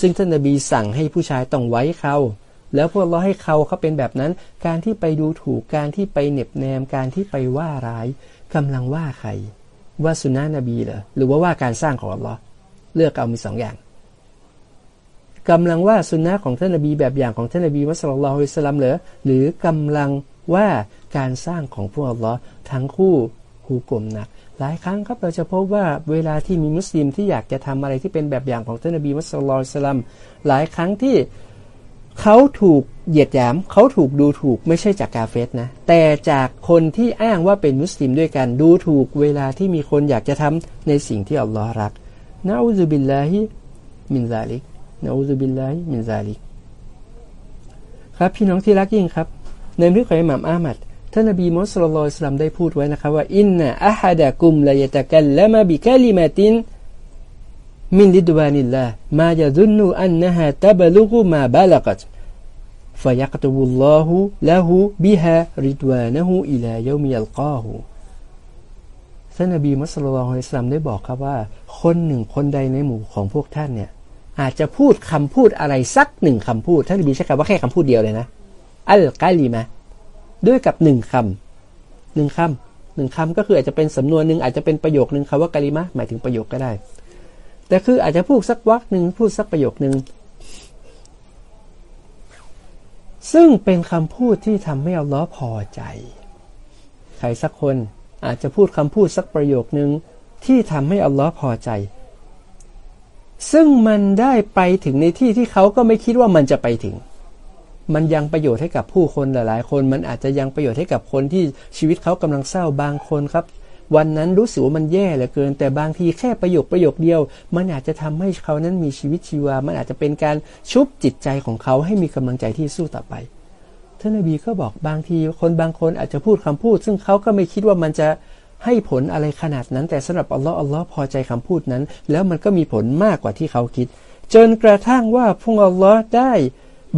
ซึ่งท่านนบีสั่งให้ผู้ชายต้องไว้เขาแล้วพวกเราให้เขาเขาเป็นแบบนั้น การที่ไปดูถูกการที่ไปเน็บแนมการที่ไปว่าร้ายกำลังว่าใคร ว่าสุนนะนบีเหรอหรือว่าว่าการสร้างของอัลลอฮ์ เลือกเอามีสองอย่างกำลังว่าสุนนะของท่านนบีแบบอย่างของท่านนบีมุสลิมลอฮิสลัมเหรอหรือกำลังว่าการสร้างของพวกอัลลอฮ์ทั้งคู่หูกลมหนัก หลายครั้งครับเราจะพบว่าเวลาที่มีมุสลิมที่อยากจะทำอะไรที่เป็นแบบอย่างของท่านนบีมุสลิมลอฮิสลัมหลายครั้งที่เขาถูกเหยียดหยามเขาถูกดูถูกไม่ใช่จากกาเฟรนะ แต่จากคนที่อ้างว่าเป็นมุสลิมด้วยกันดูถูกเวลาที่มีคนอยากจะทำในสิ่งที่อัลลอฮ์รัก نعوذ بالله من ذلك نعوذ بالله من ذلك ครับพี่น้องที่รักยิ่งครับ ในเรื่องของอิหม่ามอะหมัดท่านนบีมุสลิมได้พูดไว้นะครับว่า إن أحدكم ليتكلم بكلمةมินลิดวานิลลามาจะดุนนูอันนะฮะตบลุกุมาบาลกัตฟยักตุบุลลอ ท่านนบีมุสลิมอิสลามได้บอกครับว่า คนหนึ่งคนใดในหมู่ของพวกท่านเนี่ย อาจจะพูดคำพูดอะไรสักหนึ่งคำพูด ท่านนบีใช้คำว่าแค่คำพูดเดียวเลยนะ อัลกาลีมาด้วยกับหนึ่งคำหนึ่งคำหนึ่งคำก็คืออาจจะเป็นสำนวนหนึ่งอาจจะเป็นประโยคหนึ่งคำว่ากาลิมะหมายถึงประโยคก็ได้ แต่คืออาจจะพูดสักวักหนึ่งพูดสักประโยคหนึ่งซึ่งเป็นคำพูดที่ทำให้อัลลอฮ์พอใจ ใครสักคน อาจจะพูดคำพูดสักประโยคนึงที่ทำให้อัลลอฮ์พอใจ ซึ่งมันได้ไปถึงในที่ที่เขาก็ไม่คิดว่ามันจะไปถึง มันยังประโยชน์ให้กับผู้คนหลาย ๆ คน มันอาจจะยังประโยชน์ให้กับคนที่ชีวิตเขากำลังเศร้าบางคนครับ วันนั้นรู้สึกว่ามันแย่เหลือเกิน แต่บางทีแค่ประโยคประโยคเดียว มันอาจจะทำให้เขานั้นมีชีวิตชีวา มันอาจจะเป็นการชุบจิตใจของเขาให้มีกำลังใจที่สู้ต่อไป ท่านนบีก็บอกบางทีคนบางคนอาจจะพูดคำพูด ซึ่งเขาก็ไม่คิดว่ามันจะให้ผลอะไรขนาดนั้น แต่สำหรับอัลลอฮ์อัลลอฮ์พอใจคำพูดนั้น แล้วมันก็มีผลมากกว่าที่เขาคิด จนกระทั่งว่าพวกอัลลอฮ์ได้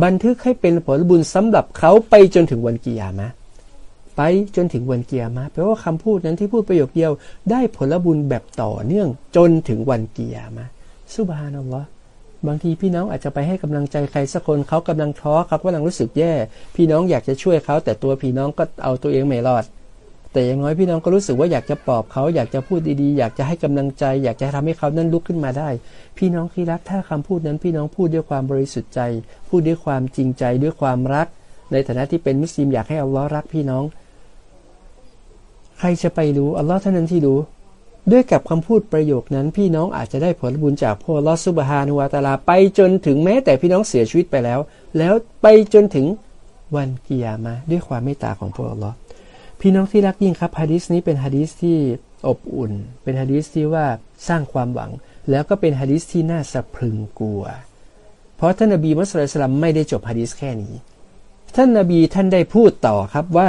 บันทึกให้เป็นผลบุญสำหรับเขาไปจนถึงวันกิยามะไปจนถึงวันเกียร์มาแปลว่าคำพูดนั้นที่พูดประโยคเดียว ได้ผลบุญแบบต่อเนื่องจนถึงวันเกียร์มาสุบฮานัลลอฮ์ บางทีพี่น้องอาจจะไปให้กำลังใจใครสักคนเขากำลังท้อเขากำลังรู้สึกแย่ พี่น้องอยากจะช่วยเขาแต่ตัวพี่น้องก็เอาตัวเองไม่รอด แต่อย่างน้อยพี่น้องก็รู้สึกว่าอยากจะปลอบเขาอยากจะพูดดีๆ อยากจะให้กำลังใจ อยากจะทำให้เขานั้นลุกขึ้นมาได้ พี่น้องที่รักถ้าคำพูดนั้นพี่น้องพูดด้วยความบริสุทธิ์ใจ พูดด้วยความจริงใจด้วยความรัก ในฐานะที่เป็นมุสลิมอยากให้อัลลอฮ์รักพี่น้อง ใครจะไปรู้อัลลอฮ์เท่านั้นที่รู้ ด้วยกับคำพูดประโยคนั้น พี่น้องอาจจะได้ผลบุญจากพระลอสุบฮานุวาตาลา ไปจนถึงแม้แต่พี่น้องเสียชีวิตไปแล้ว แล้วไปจนถึงวันกิยามาด้วยความเมตตาของพระลอพี่น้องที่รักยิ่งครับฮะดิษนี้เป็นฮะดิษที่อบอุ่น เป็นฮะดิษที่ว่าสร้างความหวัง แล้วก็เป็นฮะดิษที่น่าสะพรึงกลัว เพราะท่านนบีมุสลิมไม่ได้จบฮะดิษแค่นี้ ท่านนบีท่านได้พูดต่อครับว่า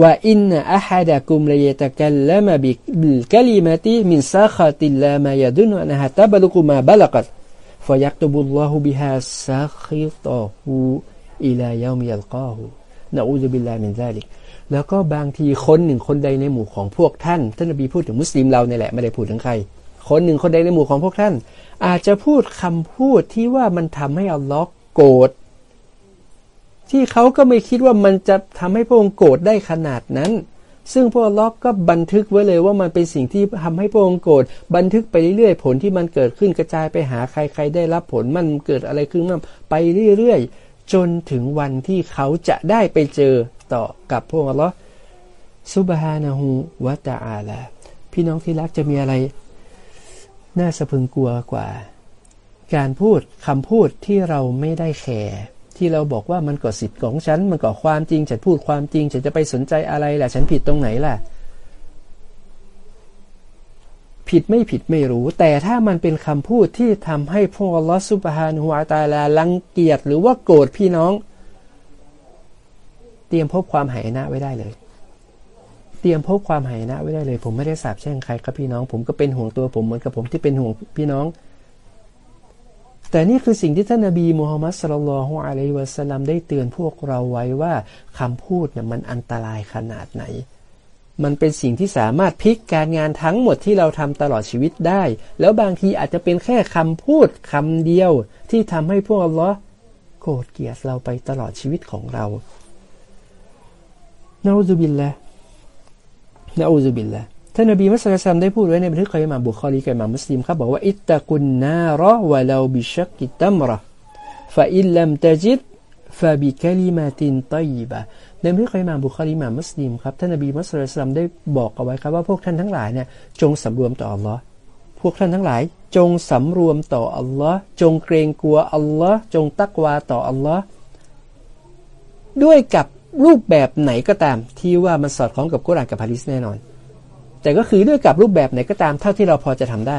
ว่า إن أحدكم ليتكلم بالكلمة من سخط الله ما يظن أن تبلغ ما بلغت فيكتب الله بها سخطه إلى يوم يلقاه نعوذ بالله من ذلك แล้วก็บางทีคนหนึ่งคนใดในหมู่ของพวกท่านท่านนบีพูดถึงมุสลิมเราเนี่ยแหละไม่ได้พูดถึงใคร คนหนึ่งคนใดในหมู่ของพวกท่าน อาจจะพูดคำพูดที่ว่ามันทำให้อัลลอฮ์โกรธ ที่เขาก็ไม่คิดว่ามันจะทำให้พระองค์โกรธได้ขนาดนั้น ซึ่งพระล็อกก็บันทึกไว้เลยว่ามันเป็นสิ่งที่ทำให้พระองค์โกรธบันทึกไปเรื่อยๆ ผลที่มันเกิดขึ้นกระจายไปหาใครใครได้รับผลมันเกิดอะไรขึ้นมาไปเรื่อยๆ จนถึงวันที่เขาจะได้ไปเจอต่อกับพระองค์ละซุบฮานะฮูวะตาอาลาพี่น้องที่รักจะมีอะไร น่าสะพึงกลัวกว่า การพูดคำพูดที่เราไม่ได้แคร์ ที่เราบอกว่ามันก็สิทธิ์ของฉัน มันก็ความจริง ฉันพูดความจริง ฉันจะไปสนใจอะไรล่ะฉันผิดตรงไหนล่ะ ผิดไม่ผิดไม่รู้ แต่ถ้ามันเป็นคำพูดที่ทำให้พวกลอสุบฮานหัวตาลาลังเกียจหรือว่าโกรธพี่น้อง เตรียมพบความหายนะไว้ได้เลย เตรียมพบความหายนะไว้ได้เลย ผมไม่ได้สาบแช่งใครครับพี่น้อง ผมก็เป็นห่วงตัวผมเหมือนกับผมที่เป็นห่วงพี่น้อง แต่นี่คือสิ่งที่ท่านนบีมูฮัมมัดสุลลัลฮุอะลัยวะสัลลัมได้เตือนพวกเราไว้ว่าคำพูดเนี่ยมันอันตรายขนาดไหน มันเป็นสิ่งที่สามารถพลิกการงานทั้งหมดที่เราทำตลอดชีวิตได้ แล้วบางทีอาจจะเป็นแค่คำพูดคำเดียว ที่ทำให้พวกอัลลอฮ์โกรธเกลียดเราไปตลอดชีวิตของเราنعوذ بالله نعوذ بالله ท่านนบีมุสลิมได้พูดไว้ในบันทึกของอิหม่ามบุคอรีกับอิหม่ามมุสลิมครับบอกว่า اتقوا النار ولو بشق تمرة فإن لم تجد فبكلمة طيبة ในบันทึกของอิหม่ามบุคอรีอิหม่ามมุสลิมครับท่านนบีมุสลิมได้บอกเอาไว้ครับว่าพวกท่านทั้งหลายเนี่ยจงสำรวมต่ออัลลอฮ์พวกท่านทั้งหลาย จงสำรวมต่ออัลลอฮ์จงเกรงกลัวอัลลอฮ์จงตักวาต่ออัลลอฮ์ด้วยกับรูปแบบไหนก็ตามที่ว่ามันสอดคล้องกับกุรอานกับฮะดิษแน่นอน แต่ก็คือด้วยกับรูปแบบไหนก็ตามเท่าที่เราพอจะทำได้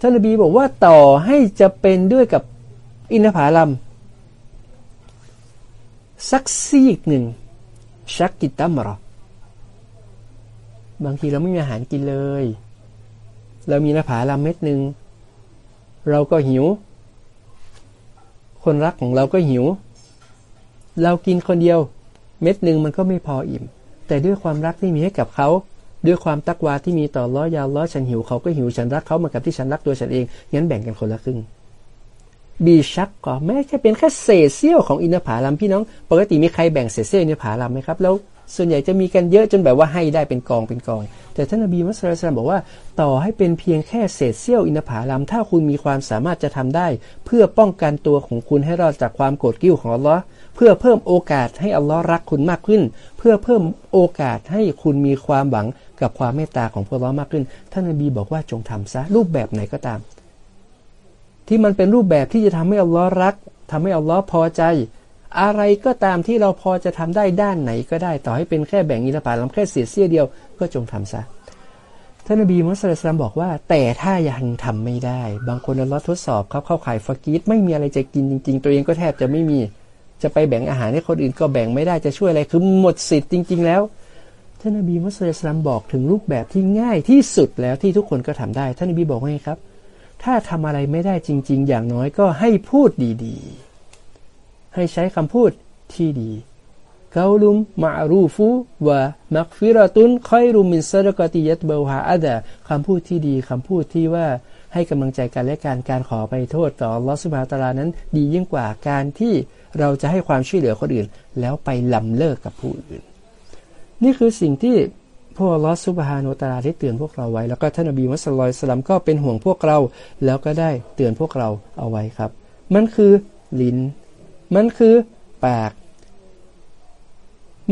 ท่านนบีบอกว่าต่อให้จะเป็นด้วยกับอินทผลัมสักซีกหนึ่งชักกิตตัมรอบางทีเราไม่มีอาหารกินเลย เรามีนผาลัมเม็ดหนึ่งเราก็หิว คนรักของเราก็หิว เรากินคนเดียว เม็ดหนึ่งมันก็ไม่พออิ่ม แต่ด้วยความรักที่มีให้กับเขา ด้วยความตักวาที่มีต่อล้อยาล้อฉันหิวเขาก็หิวฉันรักเขาเหมือนกับที่ฉันรักตัวฉันเองงั้นแบ่งกันคนละครึ่งบีชักก็แม้แค่เป็นแค่เศษเสี้ยวของอินทผลัมพี่น้อง ปกติมีใครแบ่งเศษเสี้ยวอินทผลัมไหมครับแล้วส่วนใหญ่จะมีกันเยอะจนแบบว่าให้ได้เป็นกองเป็นกอง แต่ท่านนบีมุสลิมบอกว่า ต่อให้เป็นเพียงแค่เศษเสี้ยวอินทผลัมถ้าคุณมีความสามารถจะทำได้ เพื่อป้องกันตัวของคุณให้รอดจากความโกรธกิ้วของอัลลอฮ์เพื่อเพิ่มโอกาสให้อัลลอฮ์รักคุณมากขึ้น เพื่อเพิ่มโอกาสให้คุณมีความหวัง กับความเมตตาของพระอัลลอมากขึ้น ท่านนบีบอกว่าจงทำซะรูปแบบไหนก็ตาม ที่มันเป็นรูปแบบที่จะทำให้อัลลอฮ์รักทำให้อัลลอฮ์พอใจ อะไรก็ตามที่เราพอจะทำได้ด้านไหนก็ได้ ต่อให้เป็นแค่แบ่งอินทผลัมแค่เสียเสี้ยเดียวก็จงทำซะท่านนบีมุสลิมบอกว่า แต่ถ้ายังทำไม่ได้ บางคนอัลลอฮ์ทดสอบเขาเข้าขายฟักีดไม่มีอะไรจะกินจริง ๆ ตัวเองก็แทบจะไม่มีจะไปแบ่งอาหารให้คนอื่นก็แบ่งไม่ได้จะช่วยอะไรคือหมดสิทธิ์จริง ๆ แล้ว ท่านนบีมุสลิมบอกถึงรูปแบบที่ง่ายที่สุดแล้วที่ทุกคนก็ทำได้ ท่านนบีบอกว่าไงครับ ถ้าทำอะไรไม่ได้จริง ๆ อย่างน้อยก็ให้พูดดีๆ ให้ใช้คำพูดที่ดีกาลุมมารูฟูวะมักฟิรตุนคอยรุมินซรกติยัตเบลฮาอัดะคำพูดที่ดีคำพูดที่ว่าให้กำลังใจกันและการการขอไปโทษต่อลอสุบาตารานั้น ดียิ่งกว่าการที่เราจะให้ความช่วยเหลือคนอื่น แล้วไปลำเลิกกับผู้อื่น นี่คือสิ่งที่พวกลอสุบฮานุตาราได้เตือนพวกเราไว้ แล้วก็ท่านอบีมุสลิมสลัมก็เป็นห่วงพวกเรา แล้วก็ได้เตือนพวกเราเอาไว้ครับ มันคือลิ้น มันคือปาก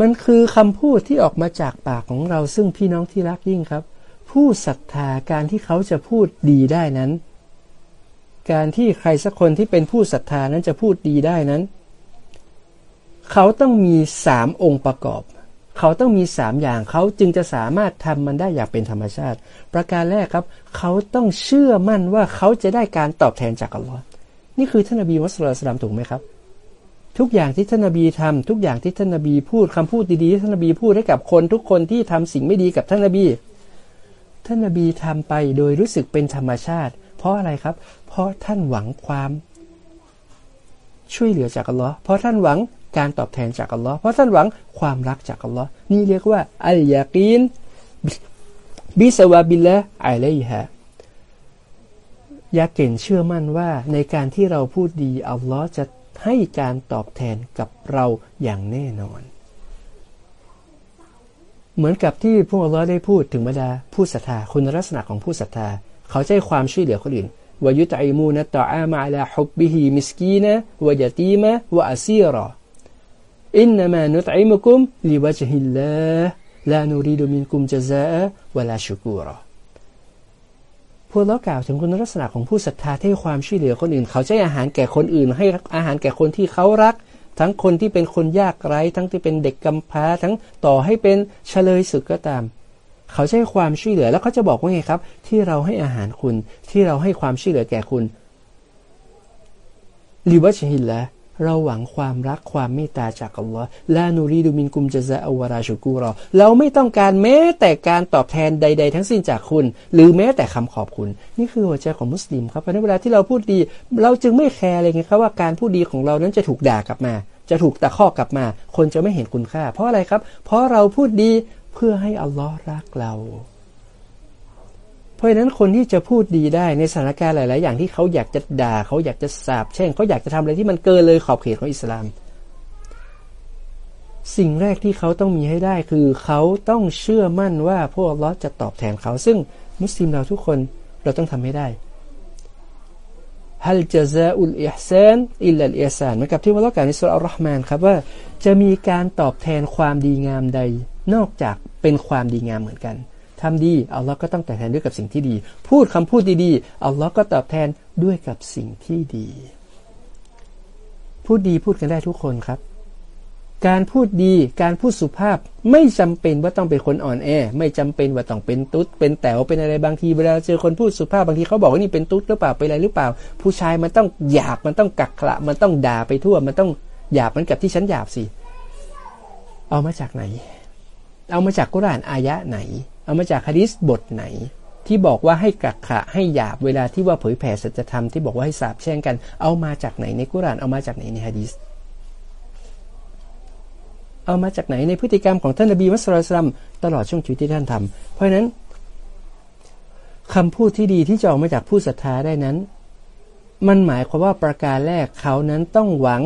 มันคือคำพูดที่ออกมาจากปากของเราซึ่งพี่น้องที่รักยิ่งครับ ผู้ศรัทธาการที่เขาจะพูดดีได้นั้น การที่ใครสักคนที่เป็นผู้ศรัทธานั้นจะพูดดีได้นั้น เขาต้องมีสามองค์ประกอบ เขาต้องมีสามอย่างเขาจึงจะสามารถทำมันได้อย่างเป็นธรรมชาติ ประการแรกครับ เขาต้องเชื่อมั่นว่าเขาจะได้การตอบแทนจากอัลลอฮ์นี่คือท่านนบีมุสลิมถูกไหมครับ ทุกอย่างที่ท่านนบีทำทุกอย่างที่ท่านนบีพูดคำพูดดีๆที่ท่านนบีพูดให้กับคนทุกคนที่ทำสิ่งไม่ดีกับท่านนบี ท่านนบีทำไปโดยรู้สึกเป็นธรรมชาติ เพราะอะไรครับ เพราะท่านหวังความช่วยเหลือจากอัลลอฮ์เพราะท่านหวัง การตอบแทนจากอัลลอฮ์เพราะท่านหวังความรักจากอัลลอฮ์นี่เรียกว่าอัลยากีนบิสวาบิลละอัลัยฮะยาเก่นเชื่อมั่นว่าในการที่เราพูดดีอัลลอฮ์จะให้การตอบแทนกับเราอย่างแน่นอน เหมือนกับที่พวกอัลลอฮ์ได้พูดถึงบรรดาผู้ศรัทธาคุณลักษณะของผู้ศรัทธา เขาใช้ความช่วยเหลือคนอื่นวยุตอิมูนตะอามาลาฮุบบิฮิมิสกีนะวะยตีมะวะอาซีรอ อินนามานุตอิมุคุมลิวะจฮิลลาลานูรีดูมินกุมจซาวะลาชุกูรอพวกเรากล่าวถึงคุณลักษณะของผู้ศรัทธาที่ความช่วยเหลือคนอื่น เขาใช้อาหารแก่คนอื่น ให้อาหารแก่คนที่เขารัก ทั้งคนที่เป็นคนยากไร้ ทั้งที่เป็นเด็กกำพร้า ทั้งต่อให้เป็นเชลยศึกก็ตาม เขาใช้ความช่วยเหลือแล้วเขาจะบอกว่าไงครับ ที่เราให้อาหารคุณที่เราให้ความช่วยเหลือแก่คุณลิวะชฮิลละ เราหวังความรักความเมตตาจากอัลลอฮ์ลานูรีดูมินกุมจะซะอวาราชุกูรอเราไม่ต้องการแม้แต่การตอบแทนใด ๆ ทั้งสิ้นจากคุณ หรือแม้แต่คำขอบคุณ นี่คือหัวใจของมุสลิมครับเพราะในเวลาที่เราพูดดี เราจึงไม่แคร์เลยไงครับว่าการพูดดีของเรานั้นจะถูกด่ากลับมา จะถูกตะคอกกลับมา คนจะไม่เห็นคุณค่า เพราะอะไรครับ เพราะเราพูดดีเพื่อให้อัลลอฮ์รักเรา เพราะฉะนั้นคนที่จะพูดดีได้ในสถานการณ์หลาย ๆ อย่างที่เขาอยากจะด่าเขาอยากจะสาบแช่งเขาอยากจะทำอะไรที่มันเกินเลยขอบเขตของอิสลาม สิ่งแรกที่เขาต้องมีให้ได้คือเขาต้องเชื่อมั่นว่าพวกลอจะตอบแทนเขา ซึ่งมุสลิมเราทุกคนเราต้องทำให้ได้ฮัลจาซาอุลอิฮซานอิลลัลอิฮซานเหมือนกับที่ว่าเรากล่าวในสุรอัลรอฮ์มานครับว่าจะมีการตอบแทนความดีงามใด นอกจากเป็นความดีงามเหมือนกัน ทำดีอัลลอฮ์ก็ต้องตอบแทนด้วยกับสิ่งที่ดี พูดคำพูดดีๆอัลลอฮ์ก็ตอบแทนด้วยกับสิ่งที่ดี พูดดีพูดกันได้ทุกคนครับ การพูดดีการพูดสุภาพไม่จำเป็นว่าต้องเป็นคนอ่อนแอ ไม่จำเป็นว่าต้องเป็นตุ๊ดเป็นแต๋วเป็นอะไรบางทีเวลาเจอคนพูดสุภาพบางทีเขาบอกว่านี่เป็นตุ๊ดหรือเปล่าเป็นอะไรหรือเปล่า ผู้ชายมันต้องหยาบมันต้องกักขระมันต้องด่าไปทั่ว มันต้องหยาบมันกับที่ฉันหยาบสิเอามาจากไหน เอามาจากกุรานอายะไหนเอามาจากฮะดิษบทไหน ที่บอกว่าให้กักขะให้หยาบเวลาที่ว่าเผยแผ่สัจธรรมที่บอกว่าให้สาบแช่งกัน เอามาจากไหนในกุรานเอามาจากไหนในฮะดิษเอามาจากไหนในพฤติกรรมของท่านนบีมุสลิมตลอดช่วงชีวิตที่ท่านทำเพราะฉะนั้นคำพูดที่ดีที่จะออกมาจากผู้ศรัทธาได้นั้น มันหมายความว่าประการแรกเขานั้นต้องหวัง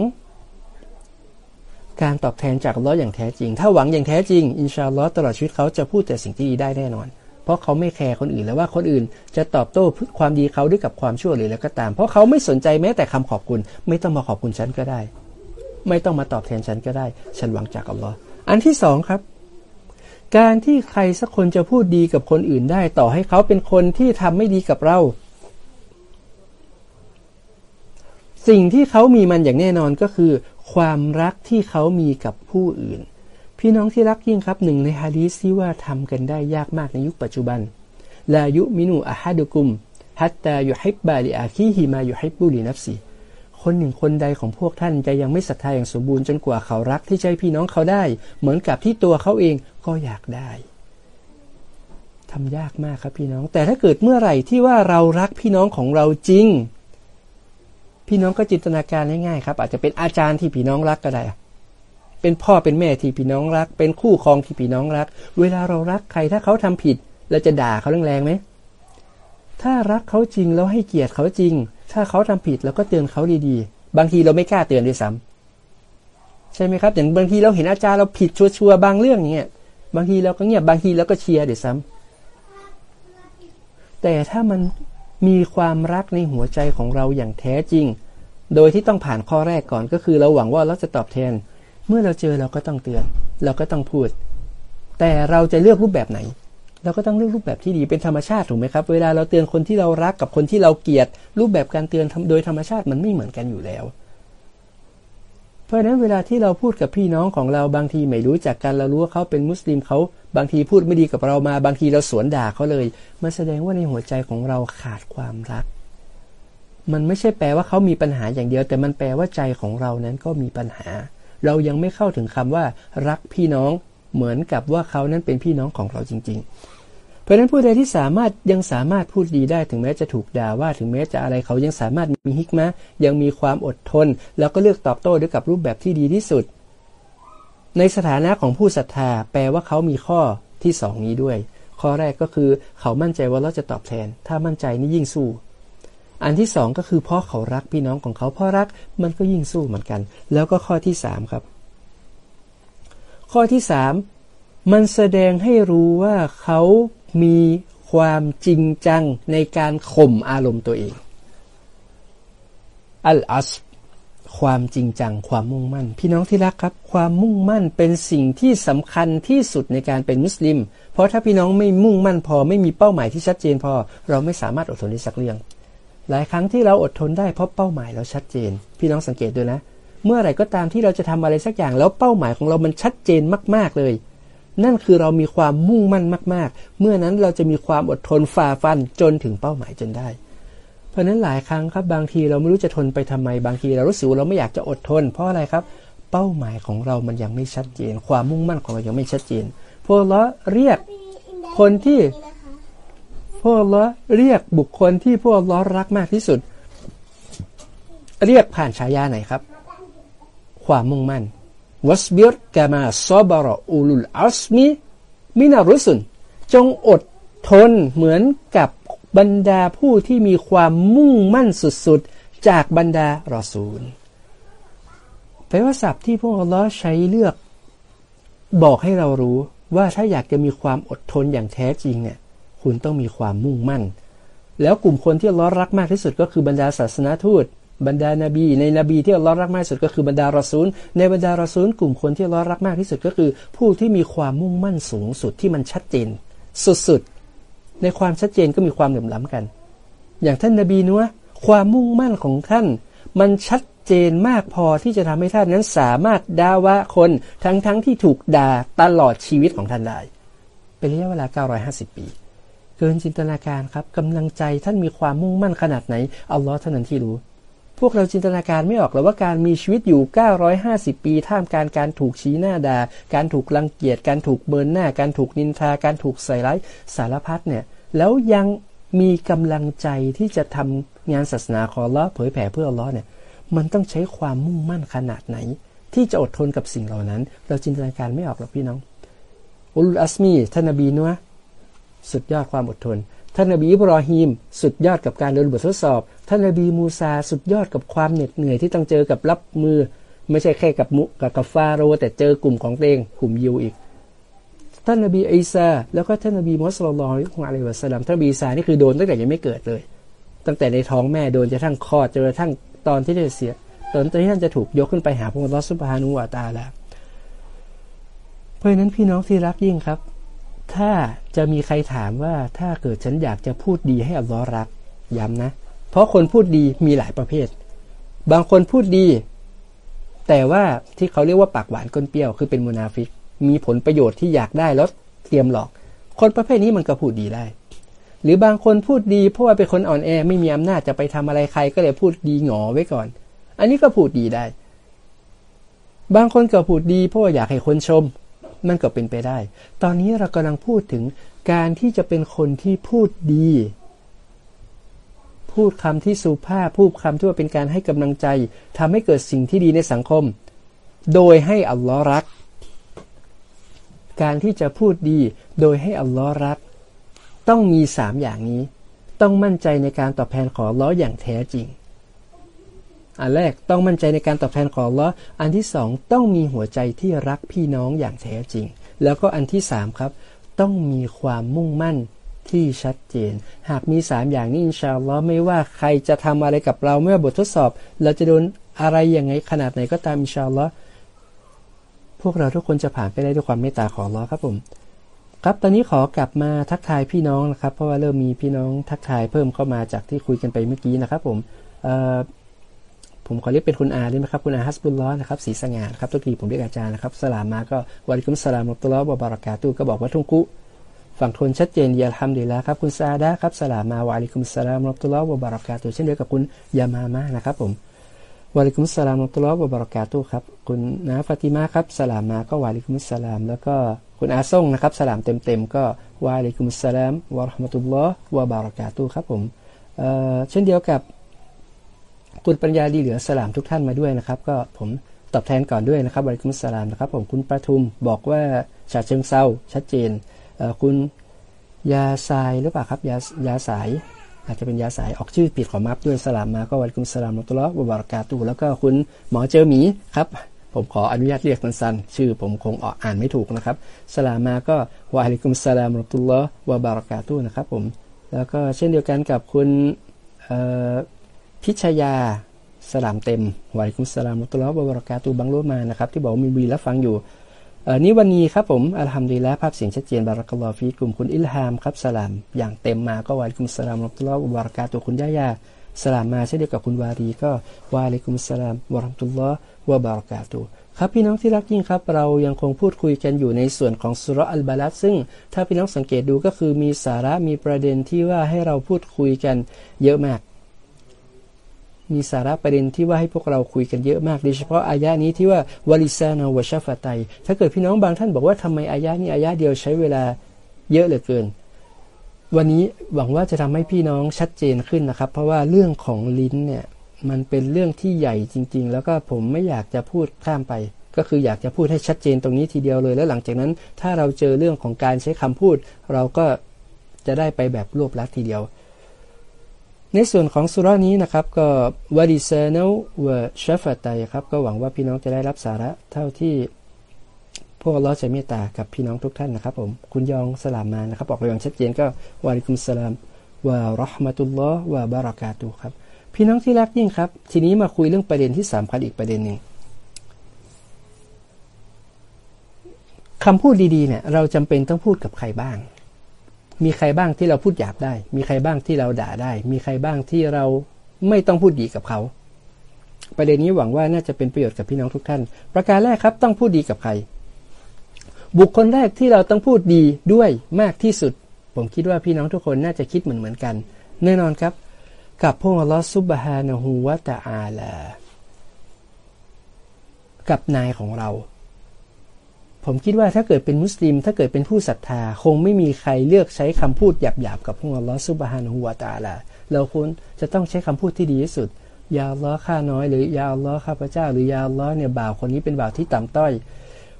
การตอบแทนจากลออย่างแท้จริง ถ้าหวังอย่างแท้จริง อินชาลอตลอดชีวิตเขาจะพูดแต่สิ่งที่ดีได้แน่นอน เพราะเขาไม่แคร์คนอื่นแล้วว่าคนอื่น จะตอบโต้ความดีเขาด้วยกับความชั่วหรือแล้วก็ตาม เพราะเขาไม่สนใจแม้แต่คำขอบคุณ ไม่ต้องมาขอบคุณฉันก็ได้ ไม่ต้องมาตอบแทนฉันก็ได้ ฉันหวังจากอัลลอฮ์อันที่สองครับ การที่ใครสักคนจะพูดดีกับคนอื่นได้ ต่อให้เขาเป็นคนที่ทำไม่ดีกับเรา สิ่งที่เขามีมันอย่างแน่นอนก็คือ ความรักที่เขามีกับผู้อื่น พี่น้องที่รักยิ่งครับหนึ่งในฮะดีษที่ว่าทำกันได้ยากมากในยุคปัจจุบันลายุมินูอะฮัดุกุมฮัตตายุฮิบบาลิอาคีฮิมายุฮิบบุลีนัฟซีคนหนึ่งคนใดของพวกท่านจะยังไม่ศรัทธาอย่างสมบูรณ์จนกว่าเขารักที่ใจพี่น้องเขาได้ เหมือนกับที่ตัวเขาเองก็อยากได้ทำยากมากครับพี่น้อง แต่ถ้าเกิดเมื่อไหร่ที่ว่าเรารักพี่น้องของเราจริง พี่น้องก็จินตนาการง่ายๆครับอาจจะเป็นอาจารย์ที่พี่น้องรักก็ได้ เป็นพ่อเป็นแม่ที่พี่น้องรัก เป็นคู่ครองที่พี่น้องรัก เวลาเรารักใครถ้าเขาทำผิด เราจะด่าเขาแรงๆไหมถ้ารักเขาจริงแล้วให้เกียรติเขาจริง ถ้าเขาทำผิดเราก็เตือนเขาดีๆ บางทีเราไม่กล้าเตือนด้วยซ้ำใช่ไหมครับ อย่างบางทีเราเห็นอาจารย์เราผิดชัวร์ๆบางเรื่องอย่างเงี้ยบางทีเราก็เงียบบางทีเราก็เชียร์ด้วยซ้ำแต่ถ้ามัน มีความรักในหัวใจของเราอย่างแท้จริง โดยที่ต้องผ่านข้อแรกก่อนก็คือเราหวังว่าเราจะตอบแทน เมื่อเราเจอเราก็ต้องเตือน เราก็ต้องพูด แต่เราจะเลือกรูปแบบไหน เราก็ต้องเลือกรูปแบบที่ดีเป็นธรรมชาติถูกไหมครับ เวลาเราเตือนคนที่เรารักกับคนที่เราเกลียด รูปแบบการเตือนโดยธรรมชาติมันไม่เหมือนกันอยู่แล้ว เพราะฉะนั้นเวลาที่เราพูดกับพี่น้องของเราบางทีไม่รู้จักกันเรารู้ว่าเขาเป็นมุสลิมเขาบางทีพูดไม่ดีกับเรามา บางทีเราสวนด่าเขาเลยมันแสดงว่าในหัวใจของเราขาดความรัก มันไม่ใช่แปลว่าเขามีปัญหาอย่างเดียว แต่มันแปลว่าใจของเรานั้นก็มีปัญหา เรายังไม่เข้าถึงคำว่า รักพี่น้องเหมือนกับว่าเขานั้นเป็นพี่น้องของเราจริง ๆ เพราะฉะนั้นผู้ใดที่สามารถยังสามารถพูดดีได้ถึงแม้จะถูกด่าว่าถึงแม้จะอะไรเขายังสามารถมีฮิกมะยังมีความอดทน แล้วก็เลือกตอบโต้ด้วยกับรูปแบบที่ดีที่สุด ในสถานะของผู้ศรัทธาแปลว่าเขามีข้อที่สองนี้ด้วย ข้อแรกก็คือเขามั่นใจว่าเราจะตอบแทน ถ้ามั่นใจนี่ยิ่งสู้อันที่สองก็คือเพราะเขารักพี่น้องของเขาเพราะรักมันก็ยิ่งสู้เหมือนกัน แล้วก็ข้อที่สามครับ ข้อที่สามมันแสดงให้รู้ว่าเขา มีความจริงจังในการข่มอารมณ์ตัวเอง อัลอัสความจริงจังความมุ่งมั่น พี่น้องที่รักครับ ความมุ่งมั่นเป็นสิ่งที่สำคัญที่สุดในการเป็นมุสลิม เพราะถ้าพี่น้องไม่มุ่งมั่นพอไม่มีเป้าหมายที่ชัดเจนพอ เราไม่สามารถอดทนได้สักเรื่อง หลายครั้งที่เราอดทนได้เพราะเป้าหมายเราชัดเจน พี่น้องสังเกตด้วยนะ เมื่อไหร่ก็ตามที่เราจะทำอะไรสักอย่างแล้วเป้าหมายของเรามันชัดเจนมาก ๆเลย นั่นคือเรามีความมุ่งมั่นมาก ๆ เมื่อนั้นเราจะมีความอดทนฝ่าฟันจนถึงเป้าหมายจนได้ เพราะนั้นหลายครั้งครับบางทีเราไม่รู้จะทนไปทำไมบางทีเรารู้สึกเราไม่อยากจะอดทน เพราะอะไรครับ เป้าหมายของเรามันยังไม่ชัดเจน ความมุ่งมั่นของเรายังไม่ชัดเจนพวกเราเรียกคนที่พวกเราเรียกบุคคลที่พวกเรารักมากที่สุด เรียกผ่านฉายาไหนครับ ความมุ่งมั่น วัสบิรกามาซอบรออูลุลอัสมีมินารุสุน จงอดทนเหมือนกับบรรดาผู้ที่มีความมุ่งมั่นสุดๆ จากบรรดารอซูลแปลว่าศัพท์ที่พวกเราใช้เลือก บอกให้เรารู้ว่าถ้าอยากจะมีความอดทนอย่างแท้จริงเนี่ยคุณต้องมีความมุ่งมั่น แล้วกลุ่มคนที่ล้อรักมากที่สุดก็คือบรรดาศาสนาทูต บรรดานาบี ในนบีที่ล้อรักมากที่สุดก็คือบรรดารอซูล ในบรรดารอซูลกลุ่มคนที่ล้อรักมากที่สุดก็คือ ผู้ที่มีความมุ่งมั่นสูงสุดที่มันชัดเจน สุดๆในความชัดเจนก็มีความเหลื่อมล้ำกัน อย่างท่านนาบีนัวความมุ่งมั่นของท่าน มันชัดเจนมากพอที่จะทำให้ท่านนั้นสามารถด่าว่าคนทั้งๆทที่ถูกด่าตลอดชีวิตของท่านได้เป็นระยะเวลา 950 ปีเกินจินตนาการครับกำลังใจท่านมีความมุ่งมั่นขนาดไหนอัลลอฮ์เท่านั้นที่รู้ วกเราจินตนาการไม่ออกเลยว่าการมีชีวิตอยู่ 950 ปี ท่ามกลางการถูกชี้หน้าดา่า การถูกรังเกียจ การถูกเบินหน้า การถูกนินทา การถูกใส่ร้ายสารพัดเนี่ย แล้วยังมีกำลังใจที่จะทำงานศาสนาของลอเผยแผ่เพื่ออัลลอเนี่ย มันต้องใช้ความมุ่งมั่นขนาดไหน ที่จะอดทนกับสิ่งเหล่านั้น เราจินตนาการไม่ออกหรอกพี่น้อง อุลอัสมีท่านนบีนัวสุดยอดความอดทนท่านนบีอิบรอฮีม สุดยอดกับการเดินบททดสอบ ท่านนบีมูซาสุดยอดกับความเหน็ดเหนื่อยที่ต้องเจอกับรับมือ ไม่ใช่แค่กับมุกับกับฟาโรแต่เจอกลุ่มของเตงกลุ่มยิวอีก ท่านนบีอิสาแล้วก็ท่านนบีมุสลิมของอะลัยวะสลัมท่านนบีอิสานี่คือโดนตั้งแต่ยังไม่เกิดเลย ตั้งแต่ในท้องแม่โดนจะทั้งคลอดจนกระทั่งตอนที่ได้เสียตอนที่ท่านจะถูกยกขึ้นไปหาพระองค์ลอสุบฮานุวาตาแล้วเพราะฉะนั้นพี่น้องที่รักยิ่งครับ ถ้าจะมีใครถามว่าถ้าเกิดฉันอยากจะพูดดีให้อัลลอฮ์รักย้ำนะ เพราะคนพูดดีมีหลายประเภท บางคนพูดดี แต่ว่าที่เขาเรียกว่าปากหวานก้นเปรี้ยวคือเป็นมุนาฟิก มีผลประโยชน์ที่อยากได้แล้วเตรียมหลอก คนประเภทนี้มันก็พูดดีได้ หรือบางคนพูดดี เพราะว่าเป็นคนอ่อนแอไม่มีอำนาจจะไปทำอะไรใครก็เลยพูดดีหงอไว้ก่อน อันนี้ก็พูดดีได้ บางคนก็พูดดี เพราะว่าอยากให้คนชม มันก็เป็นไปได้ ตอนนี้เรากำลังพูดถึงการที่จะเป็นคนที่พูดดี พูดคำที่สุภาพพูดคำที่ว่าเป็นการให้กำลังใจทำให้เกิดสิ่งที่ดีในสังคม โดยให้อัลลอฮ์รัก การที่จะพูดดีโดยให้อัลลอฮ์รัก ต้องมีสามอย่างนี้ ต้องมั่นใจในการตอบแทนขอล้ออย่างแท้จริง อันแรกต้องมั่นใจในการตอบแทนขอล้ออันที่สองต้องมีหัวใจที่รักพี่น้องอย่างแท้จริง แล้วก็อันที่สามครับ ต้องมีความมุ่งมั่น ที่ชัดเจน หากมีสามอย่างนี้อินชาอัลลอฮ์ไม่ว่าใครจะทำอะไรกับเราเมื่อบททดสอบ เราจะโดนอะไรยังไงขนาดไหนก็ตามอินชาอัลลอฮ์พวกเราทุกคนจะผ่านไปได้ด้วยความเมตตาของอัลลอฮ์ครับผมครับตอนนี้ขอกลับมาทักทายพี่น้องนะครับ เพราะว่าเริ่มมีพี่น้องทักทายเพิ่มเข้ามาจากที่คุยกันไปเมื่อกี้นะครับ ผมผมขอเรียกเป็นคุณอาได้ไหมครับคุณอาฮัสบุลล้อนะครับสีสง่าครับทุกทีผมเรียกอาจารย์นะครับสลามมาก็วาริกุมสลามอัลตุลลอฮ์บารักาตูก็บอกว่าทุ่งกุ ฝั่งทนชัดเจนยาทำดีแล้วครับ คุณซาดาครับสลามาวะลิกุมสลามรับตุลอฮ์วะบารักาตุเช่นเดียวกับคุณยามามานะครับผมวะลิกุมสลามรับตุลอฮ์วะบารักาตุครับ คุณนาฟาติมาครับสลามมาก็วะลิกุมสลาม แล้วก็คุณอาซ่งนะครับสลามเต็มๆก็วะลิกุมสลามวะรหมตุลลอฮ์วะบารักาตุครับผมเเช่นเดียวกับคุณปัญญาดีเหลือสลามทุกท่านมาด้วยนะครับ ก็ผมตอบแทนก่อนด้วยนะครับวะลิกุมสลามนะครับ ผมคุณประทุมบอกว่าชาเชิงเซาชัดเจน คุณยาสายหรือเปล่าครับยายาสาย อาจจะเป็นยาสายออกชื่อผิดขอมับด้วยสลามมาก็วันกุมสลามนุตลอบาบากาตูแล้วก็คุณหมอเจอหมีครับผมขออนุญาตเรียกสั้นๆชื่อผมคงอ่านไม่ถูกนะครับสลามมาก็วะลิกุมสลามนุตุลลอวะบารากาตูนะครับผม แล้วก็เช่นเดียวกันกับคุณพิชยาสลามเต็มวะลิกุมสลามนุตุลลอวะบารากาตูบังรุมานะครับที่บอกมีบีรับฟังอยู่ นี้วันนีครับผมอัลฮัมดุลิลละภาพเสียงชัดเจนบารักัลลอฟีกลุ่มคุณอิลฮามครับสลาม อย่างเต็มมาก็วาลิกุมสลามอัลตุลลอฮ์บารักาตัวคุณย่ายาสลามมาเช่นเดียวกับคุณวารีก็วาลิกุมสลามวะรัมตุลลอฮ์วะบารักาตัวครับพี่น้องที่รักยิ่งครับ เรายังคงพูดคุยกันอยู่ในส่วนของสุรอัลบาลัดซึ่งถ้าพี่น้องสังเกตดูก็คือมีสาระมีประเด็นที่ว่าให้เราพูดคุยกันเยอะมาก มีสาระประเด็นที่ว่าให้พวกเราคุยกันเยอะมากโดยเฉพาะอายะนี้ที่ว่าวลิซานาวชาฟาไต ถ้าเกิดพี่น้องบางท่านบอกว่าทำไมอายะนี้อายะเดียวใช้เวลาเยอะเหลือเกิน วันนี้หวังว่าจะทำให้พี่น้องชัดเจนขึ้นนะครับ เพราะว่าเรื่องของลิ้นเนี่ยมันเป็นเรื่องที่ใหญ่จริง ๆ แล้วก็ผมไม่อยากจะพูดข้ามไป ก็คืออยากจะพูดให้ชัดเจนตรงนี้ทีเดียวเลย แล้วหลังจากนั้น ถ้าเราเจอเรื่องของการใช้คำพูด เราก็จะได้ไปแบบรวบลัดทีเดียว ในส่วนของสุรานี้นะครับก็วาดิเซนลวชฟตายครับก็หวังว่าพี่น้องจะได้รับสาระเท่าที่พวกเราจะเมตตากับพี่น้องทุกท่านนะครับผมคุณยองสลามมานะครับบอกอย่างชัดเจนก็วาลิกุมสลามวะรอห์มะตุลลอฮ์วะบารากาตุครับพี่น้องที่รักยิ่งครับ ทีนี้มาคุยเรื่องประเด็นที่สำคัญอีกประเด็นหนึ่งคำพูดดีๆเนี่ยเราจำเป็นต้องพูดกับใครบ้าง มีใครบ้างที่เราพูดหยาบได้ มีใครบ้างที่เราด่าได้ มีใครบ้างที่เราไม่ต้องพูดดีกับเขา ประเด็นนี้หวังว่าน่าจะเป็นประโยชน์กับพี่น้องทุกท่าน ประการแรกครับต้องพูดดีกับใคร บุคคลแรกที่เราต้องพูดดีด้วยมากที่สุด ผมคิดว่าพี่น้องทุกคนน่าจะคิดเหมือนเหมือนกัน แน่นอนครับ กับพวกอัลลอฮฺซุบฮานะฮูวะตะอาลา กับนายของเรา ผมคิดว่าถ้าเกิดเป็นมุสลิม ถ้าเกิดเป็นผู้ศรัทธา คงไม่มีใครเลือกใช้คำพูดหยาบๆกับพระองค์ลอสุบฮานะฮูวาตาลาเราควรจะต้องใช้คำพูดที่ดีที่สุดยาล้อข้าน้อยหรือยาล้อข้าพระเจ้า หรือยาล้อเนี่ยบ่าวคนนี้เป็นบ่าวที่ต่ำต้อย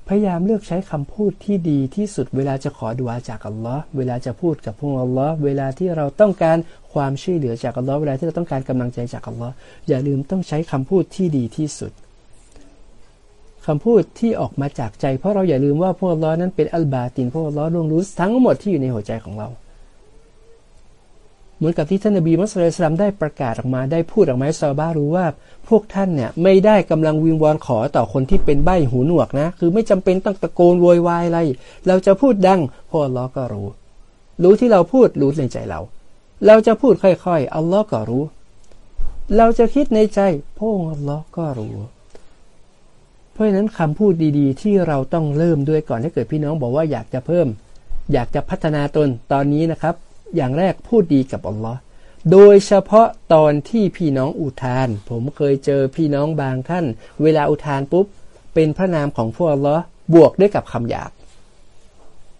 พยายามเลือกใช้คำพูดที่ดีที่สุด เวลาจะขอดุอาจากอัลลอฮ์เวลาจะพูดกับพระองค์อัลลอฮ์เวลาที่เราต้องการความช่วยเหลือจากอัลลอฮ์เวลาที่เราต้องการกำลังใจจากอัลลอฮ์อย่าลืมต้องใช้คำพูดที่ดีที่สุด คำพูดที่ออกมาจากใจ เพราะเราอย่าลืมว่าพวกล้อนั้นเป็นอัลบาตินพวกล้อดวงรู้ทั้งหมดที่อยู่ในหัวใจของเรา เหมือนกับที่ท่านนบีมุสลิมได้ประกาศออกมาได้พูดออกมาให้ซาบารู้ว่า พวกท่านเนี่ยไม่ได้กำลังวิงวอนขอต่อคนที่เป็นใบ้หูหนวกนะ คือไม่จำเป็นต้องตะโกนโวยวายอะไร เราจะพูดดังพวกล้อก็รู้ รู้ที่เราพูดรู้ในใจเรา เราจะพูดค่อยๆอัลลอฮ์ก็รู้ เราจะคิดในใจพวกอัลลอฮ์ก็รู้ เพราะฉะนั้นคำพูดดีๆ ที่เราต้องเริ่มด้วยก่อนถ้าเกิดพี่น้องบอกว่าอยากจะเพิ่ม อยากจะพัฒนาตนตอนนี้นะครับ อย่างแรกพูดดีกับอัลลอฮ์โดยเฉพาะตอนที่พี่น้องอุทาน ผมเคยเจอพี่น้องบางท่าน เวลาอุทานปุ๊บ เป็นพระนามของพวกอัลลอฮ์บวกด้วยกับคำหยาบ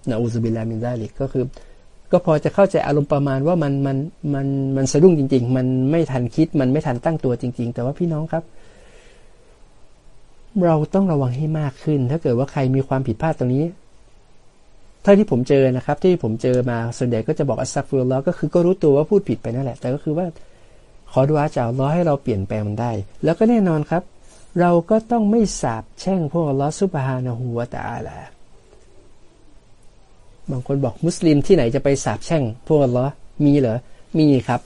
นะอุซบิลลามินซาลิกก็คือ ก็พอจะเข้าใจอารมณ์ประมาณว่ามันมันมันมันสะดุ้งจริง ๆ มันไม่ทันคิดมันไม่ทันตั้งตัวจริง ๆ แต่ว่าพี่น้องครับ เราต้องระวังให้มากขึ้น ถ้าเกิดว่าใครมีความผิดพลาดตรงนี้ถ้าที่ผมเจอนะครับ ที่ผมเจอมาส่วนใหญ่ก็จะบอกอัสซัฟฟุลลอก็คือก็รู้ตัวว่าพูดผิดไปนั่นแหละ แต่ก็คือว่า ขอดูอาจากล้อให้เราเปลี่ยนแปลงมันได้ แล้วก็แน่นอนครับ เราก็ต้องไม่สาบแช่งพวกลลอฮฺซุบฮานะฮูวาตาลาบางคนบอกมุสลิมที่ไหนจะไปสาบแช่งพวกลลอมีเหรอมีครับ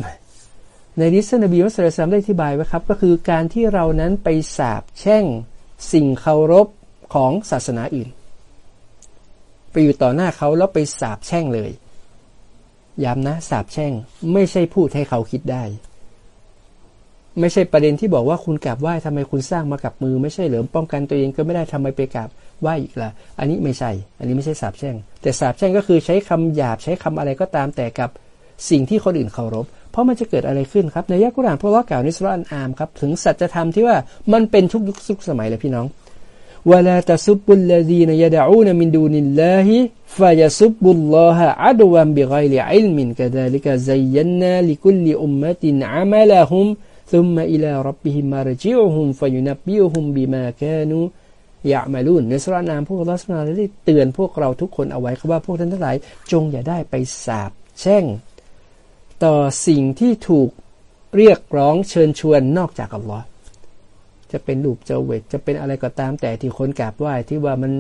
ในดิสนบีมุสลิมได้อธิบายไว้ครับ ก็คือการที่เรานั้นไปสาบแช่ง สิ่งเคารพของศาสนาอื่น ไปอยู่ต่อหน้าเขาแล้วไปสาบแช่งเลย ย้ำนะสาบแช่งไม่ใช่พูดให้เขาคิดได้ ไม่ใช่ประเด็นที่บอกว่าคุณกราบไหว้ทำไมคุณสร้างมากับมือ ไม่ใช่เหลือป้องกันตัวเองก็ไม่ได้ทำไมไปกราบไหว้อีกละอันนี้ไม่ใช่ อันนี้ไม่ใช่สาบแช่ง แต่สาบแช่งก็คือใช้คำหยาบใช้คำอะไรก็ตามแต่กับสิ่งที่คนอื่นเคารพ ราะมันจะเกิดอะไรขึ้นครับในยักกุรานพราะว่ากล่าวนสุรอันอามครับถึงสัจธรรมที่ว่ามันเป็นทุกยุคทุกสมัยเลยพี่น้องเวลาตซุบุลลดีนยดะอูนมินดูนิลลาฮิฟายซุบุลลอฮะอัดวัมบิไกลิอิลมินกะดาลิกะซัยยันนาลิคุลลิอุมมะตินอามัลฮุมซุมมาอิลารับบิฮิมารจิอุฮุมฟายุนับบิอุฮุมบิมากนูยะมาลุนในสระนามพวกลอสนาได้เตือนพวกเราทุกคนเอาไว้ครับว่าพวกท่านทั้งหลาย จงอย่าได้ไปสาบแช่ง ต่อสิ่งที่ถูกเรียกร้องเชิญชวนนอกจากอัลลอฮ์จะเป็นลูปเจเวตจะเป็นอะไรก็ตามแต่ที่คนกราบไหว้ที่ว่ามัน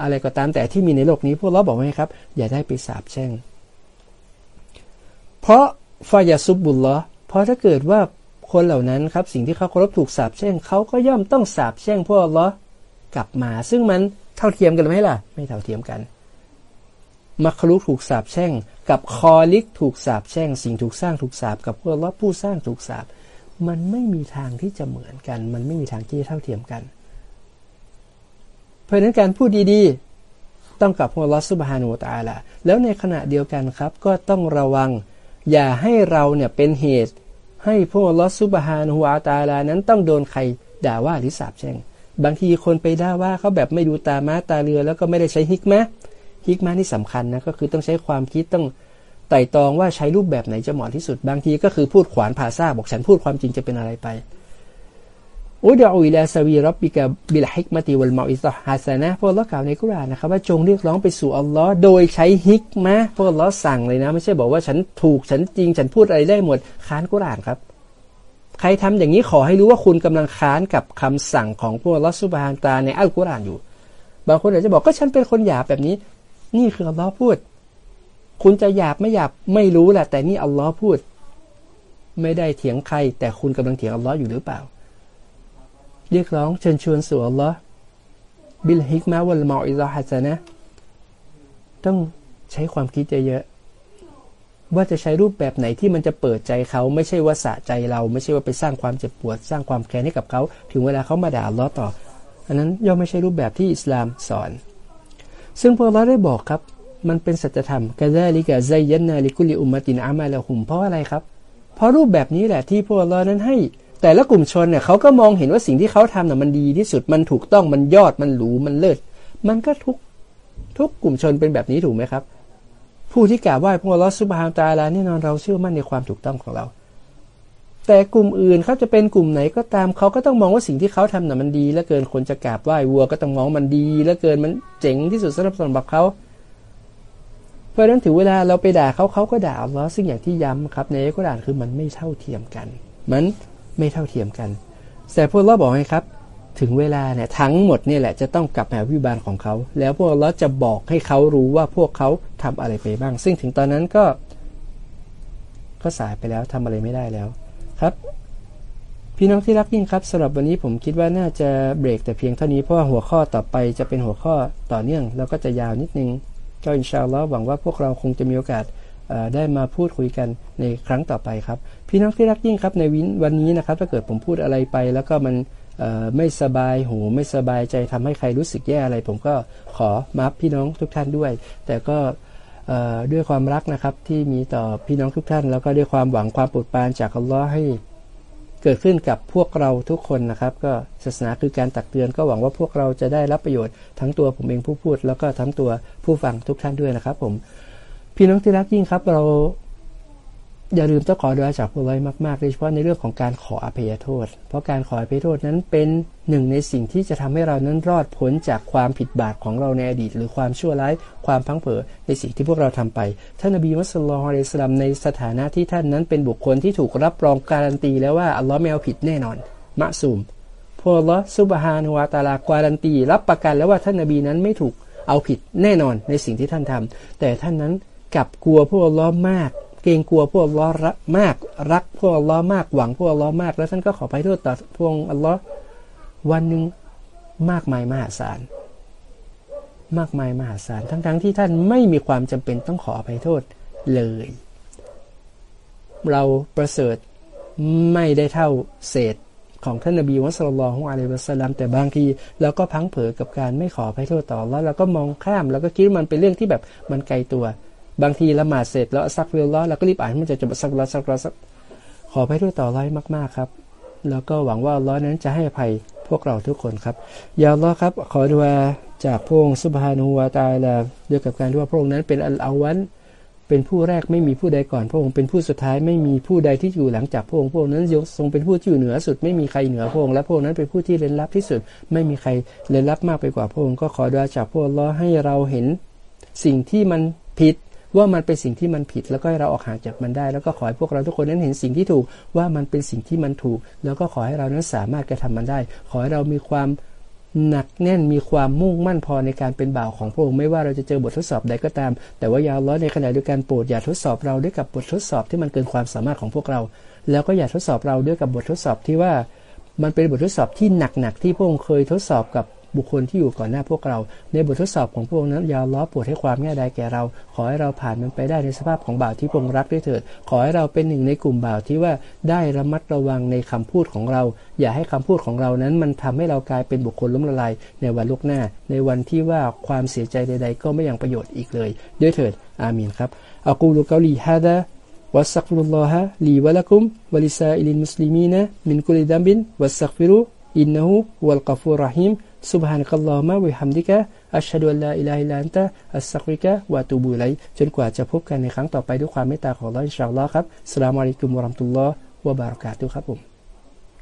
อะไรก็ตามแต่ที่มีในโลกนี้ พวกเราบอกไว้ครับ อย่าได้ไปสาบแช่ง เพราะฟายาซุบบุลละเพราะถ้าเกิดว่าคนเหล่านั้นครับ สิ่งที่เขาเคารพถูกสาบแช่งเขาก็ย่อมต้องสาบแช่งพวกอัลลอกลับมา ซึ่งมันเท่าเทียมกันไหมล่ะ ไม่เท่าเทียมกัน มัคลุกถูกสาบแช่ง กับคอลิกถูกสาบแช่ง สิ่งถูกสร้างถูกสาบกับพวกลอผู้สร้างถูกสาบมันไม่มีทางที่จะเหมือนกัน มันไม่มีทางที่จะเท่าเทียมกัน เพราะนั้นการพูดดีๆ ต้องกับพวกลอสุบฮานุตาละแล้วในขณะเดียวกันครับ ก็ต้องระวัง อย่าให้เราเนี่ยเป็นเหตุ ให้พวกลอสุบฮานุตาลานั้นต้องโดนใครด่าว่าหรือสาบแช่งบางทีคนไปด่าว่าเขาแบบไม่ดูตาม้าตาเรือ แล้วก็ไม่ได้ใช้ฮิกมะ ฮิกมานี่สำคัญนะก็คือต้องใช้ความคิดต้องไต่ตองว่าใช้รูปแบบไหนจะเหมาะที่สุด บางทีก็คือพูดขวานผ่าซาบอกฉันพูดความจริงจะเป็นอะไรไปอุดอุยลาสวีรับบิกะบิลฮิกมาติวัลมาอิสฮัสนะพวกเรากล่าวในกุรานนะครับว่าจงเรียกร้องไปสู่อัลลอฮ์โดยใช้ฮิกมะพวกเราสั่งเลยนะ ไม่ใช่บอกว่าฉันถูกฉันจริง ฉันพูดอะไรได้หมดค้านกุรานครับ ใครทำอย่างนี้ขอให้รู้ว่าคุณกำลังค้านกับคำสั่งของพวกลอสุบฮานตาในอัลกุรอานอยู่ บางคนอาจจะบอกก็ฉันเป็นคนหยาบแบบนี้ นี่คืออัลลอฮ์พูด คุณจะหยาบไม่หยาบไม่รู้แหละแต่นี่อัลลอฮ์พูด ไม่ได้เถียงใคร แต่คุณกำลังเถียงอัลลอฮ์อยู่หรือเปล่า เรียกร้องเชิญชวนสู่อัลลอฮ์บิลฮิกมาวัลมาอิซาฮัสนะ ต้องใช้ความคิดเยอะๆว่าจะใช้รูปแบบไหนที่มันจะเปิดใจเขาไม่ใช่ว่าสะใจเรา ไม่ใช่ว่าไปสร้างความเจ็บปวด สร้างความแค้นให้กับเขา ถึงเวลาเขามาด่าอัลลอฮ์ต่อ อันนั้นย่อมไม่ใช่รูปแบบที่อิสลามสอน ซึ่งพวกเราได้บอกครับ มันเป็นสัจธรรมกะซาลิกะไซยันนาลิกุลิอุมตินอามาละหุมเพราะอะไรครับ เพราะรูปแบบนี้แหละที่พวกเรานั้นให้ แต่ละกลุ่มชนเนี่ยเขาก็มองเห็นว่าสิ่งที่เขาทำน่ะมันดีที่สุดมันถูกต้องมันยอดมันหรูมันเลิศมันก็ทุกทุกกลุ่มชนเป็นแบบนี้ถูกไหมครับ ผู้ที่กล่าวว่าพวกเราสุบฮานตาลาแน่นอนเราเชื่อมั่นในความถูกต้องของเรา แต่กลุ่มอื่นเขาจะเป็นกลุ่มไหนก็ตามเขาก็ต้องมองว่าสิ่งที่เขาทำน่ะมันดีแล้วเกินคนจะกราบไหว้วัวก็ต้องมองมันดีแล้วเกินมันเจ๋งที่สุดสำหรับสำหรับเขาเพราะฉะนั้นถือเวลาเราไปด่าเขาเขาก็ด่าอัลลอฮ์ซึ่งอย่างที่ย้ำครับในกุรอานคือมันไม่เท่าเทียมกัน มันไม่เท่าเทียมกัน แต่พวกเราบอกไงครับ ถึงเวลาเนี่ยทั้งหมดนี่แหละจะต้องกลับมาวิบาลของเขา แล้วพวกเราจะบอกให้เขารู้ว่าพวกเขาทำอะไรไปบ้าง ซึ่งถึงตอนนั้นก็ ก็สายไปแล้วทำอะไรไม่ได้แล้ว ครับ พี่น้องที่รักยิ่งครับสำหรับวันนี้ผมคิดว่าน่าจะเบรกแต่เพียงเท่านี้เพราะว่าหัวข้อต่อไปจะเป็นหัวข้อต่อเนื่อง แล้วก็จะยาวนิดนึงก็อินชาอัลลอฮ์หวังว่าพวกเราคงจะมีโอกาสได้มาพูดคุยกันในครั้งต่อไปครับ พี่น้องที่รักยิ่งครับในวินวันนี้นะครับ ถ้าเกิดผมพูดอะไรไป แล้วก็มันไม่สบายหูไม่สบายใจทำให้ใครรู้สึกแย่อะไร ผมก็ขอมาพี่น้องทุกท่านด้วย แต่ก็ ด้วยความรักนะครับที่มีต่อพี่น้องทุกท่าน แล้วก็ด้วยความหวังความโปรดปรานจากอัลลอฮ์ให้เกิดขึ้นกับพวกเราทุกคนนะครับ ก็ศาสนาคือการตักเตือนก็หวังว่าพวกเราจะได้รับประโยชน์ทั้งตัวผมเองผู้พูด แล้วก็ทั้งตัวผู้ฟังทุกท่านด้วยนะครับ ผม พี่น้องที่รักยิ่งครับเรา อย่าลืมต้องขอดอาจากพวกเรามากๆโดยเฉพาะในเรื่องของการขออภัยโทษ เพราะการขออภัยโทษนั้นเป็นหนึ่งในสิ่งที่จะทำให้เรานั้นรอดพ้นจากความผิดบาปของเราในอดีต หรือความชั่วร้ายความพังเผอในสิ่งที่พวกเราทำไป ท่านนบีมุสลิมอะลัยสลัมในสถานะที่ท่านนั้นเป็นบุคคลที่ถูกรับรองการันตีแล้วว่าอัลลอฮ์ไม่เอาผิดแน่นอนมะซูมพวกลอซุบฮานุวาตาลาการันตี รับประกันแล้วว่าท่านนบีนั้นไม่ถูกเอาผิดแน่นอนในสิ่งที่ท่านทำแต่ท่านนั้นกลับกลัวพวกอัลลอมาก กรงกลัวพวกลลอรักมากรักพวกลลอมากหวังพวกลลอมาก แล้วท่านก็ขอไปโทษต่อพวกอัลลอฮ์วันหนึ่งมากมายมหาศาลมากมายมหาศาลทั้งๆทที่ท่านไม่มีความจำเป็นต้องขอไปโทษเลย เราประเสริฐไม่ได้เท่าเศษของท่านนบีมุสลิมของอะลัยวะสลัมแต่บางทีเราก็พังเผยกับการไม่ขอไปโทษต่อแล้วเราก็มองข้าม แล้วก็คิดว่ามันเป็นเรื่องที่แบบมันไกลตัว บางทีละหมาดเสร็จแล้วสักเวลล้อแล้วก็รีบอ่านมันจะจบสักละสักละสักขอไปด้วยต่อร้อยมากๆครับ แล้วก็หวังว่าล้อนั้นจะให้อภัยพวกเราทุกคนครับยาล้อครับ ขอดูอาจากพระองค์สุบฮานูวาตาลาด้วยกับการที่ว่าพระองค์นั้นเป็นอัลอาวันเป็นผู้แรกไม่มีผู้ใดก่อน พระองค์เป็นผู้สุดท้ายไม่มีผู้ใดที่อยู่หลังจากพระองค์พระองค์นั้นยกทรงเป็นผู้ที่อยู่เหนือสุดไม่มีใครเหนือพระองค์และพระองค์นั้นเป็นผู้ที่เร้นลับที่สุด ไม่มีใครเร้นลับมากไปกว่าพระองค์ก็ขอดูอาจากพระองค์ให้เราเห็นสิ่งที่มันผิด ว่ามันเป็นสิ่งที่มันผิดแล้วก็ให้เราออกห่างจากมันได้ แล้วก็ขอให้พวกเราทุกคนนั้นเห็นสิ่งที่ถูกว่ามันเป็นสิ่งที่มันถูก แล้วก็ขอให้เรานั้นสามารถกระทำมันได้ ขอให้เรามีความหนักแน่นมีความมุ่งมั่นพอในการเป็นบ่าวของพระองค์ไม่ว่าเราจะเจอบททดสอบใดก็ตาม แต่ว่ายาวล้อในขณะเดียวกันโปรดอย่าทดสอบเราด้วยกับบททดสอบที่มันเกินความสามารถของพวกเรา แล้วก็อย่าทดสอบเราด้วยกับบททดสอบที่ว่า มันเป็นบททดสอบที่หนักๆที่พระองค์เคยทดสอบกับ บุคคลที่อยู่ก่อนหน้าพวกเรา ในบททดสอบของพวกนั้นยาวล้อปวดให้ความง่ายได้แก่เรา ขอให้เราผ่านมันไปได้ในสภาพของบ่าวที่พงรักด้วยเถิด ขอให้เราเป็นหนึ่งในกลุ่มบ่าวที่ว่าได้ระมัดระวังในคำพูดของเรา อย่าให้คำพูดของเรานั้นมันทำให้เรากลายเป็นบุคคลล้มละลายในวันลุกหน้า ในวันที่ว่าความเสียใจใด ๆ ก็ไม่ยังประโยชน์อีกเลย ด้วยเถิด อามีนครับอักูลุกาลีฮะดะ واستغفر الله لي ولكم ولسائر المسلمين من كل ذنب واستغفروا إنه هو الغفور الرحيم سبحانك اللهم وبحمدك أشهد أن لا إله إلا أنت أستغفرك وأتوب إليك จนกว่าจะพบกันในครั้งต่อไปด้วยความเมตตาของเราอินชาอัลลอฮ์ครับสลามอะลัยกุมวะราะห์มะตุลลอฮ์วะบารากาตุครับผม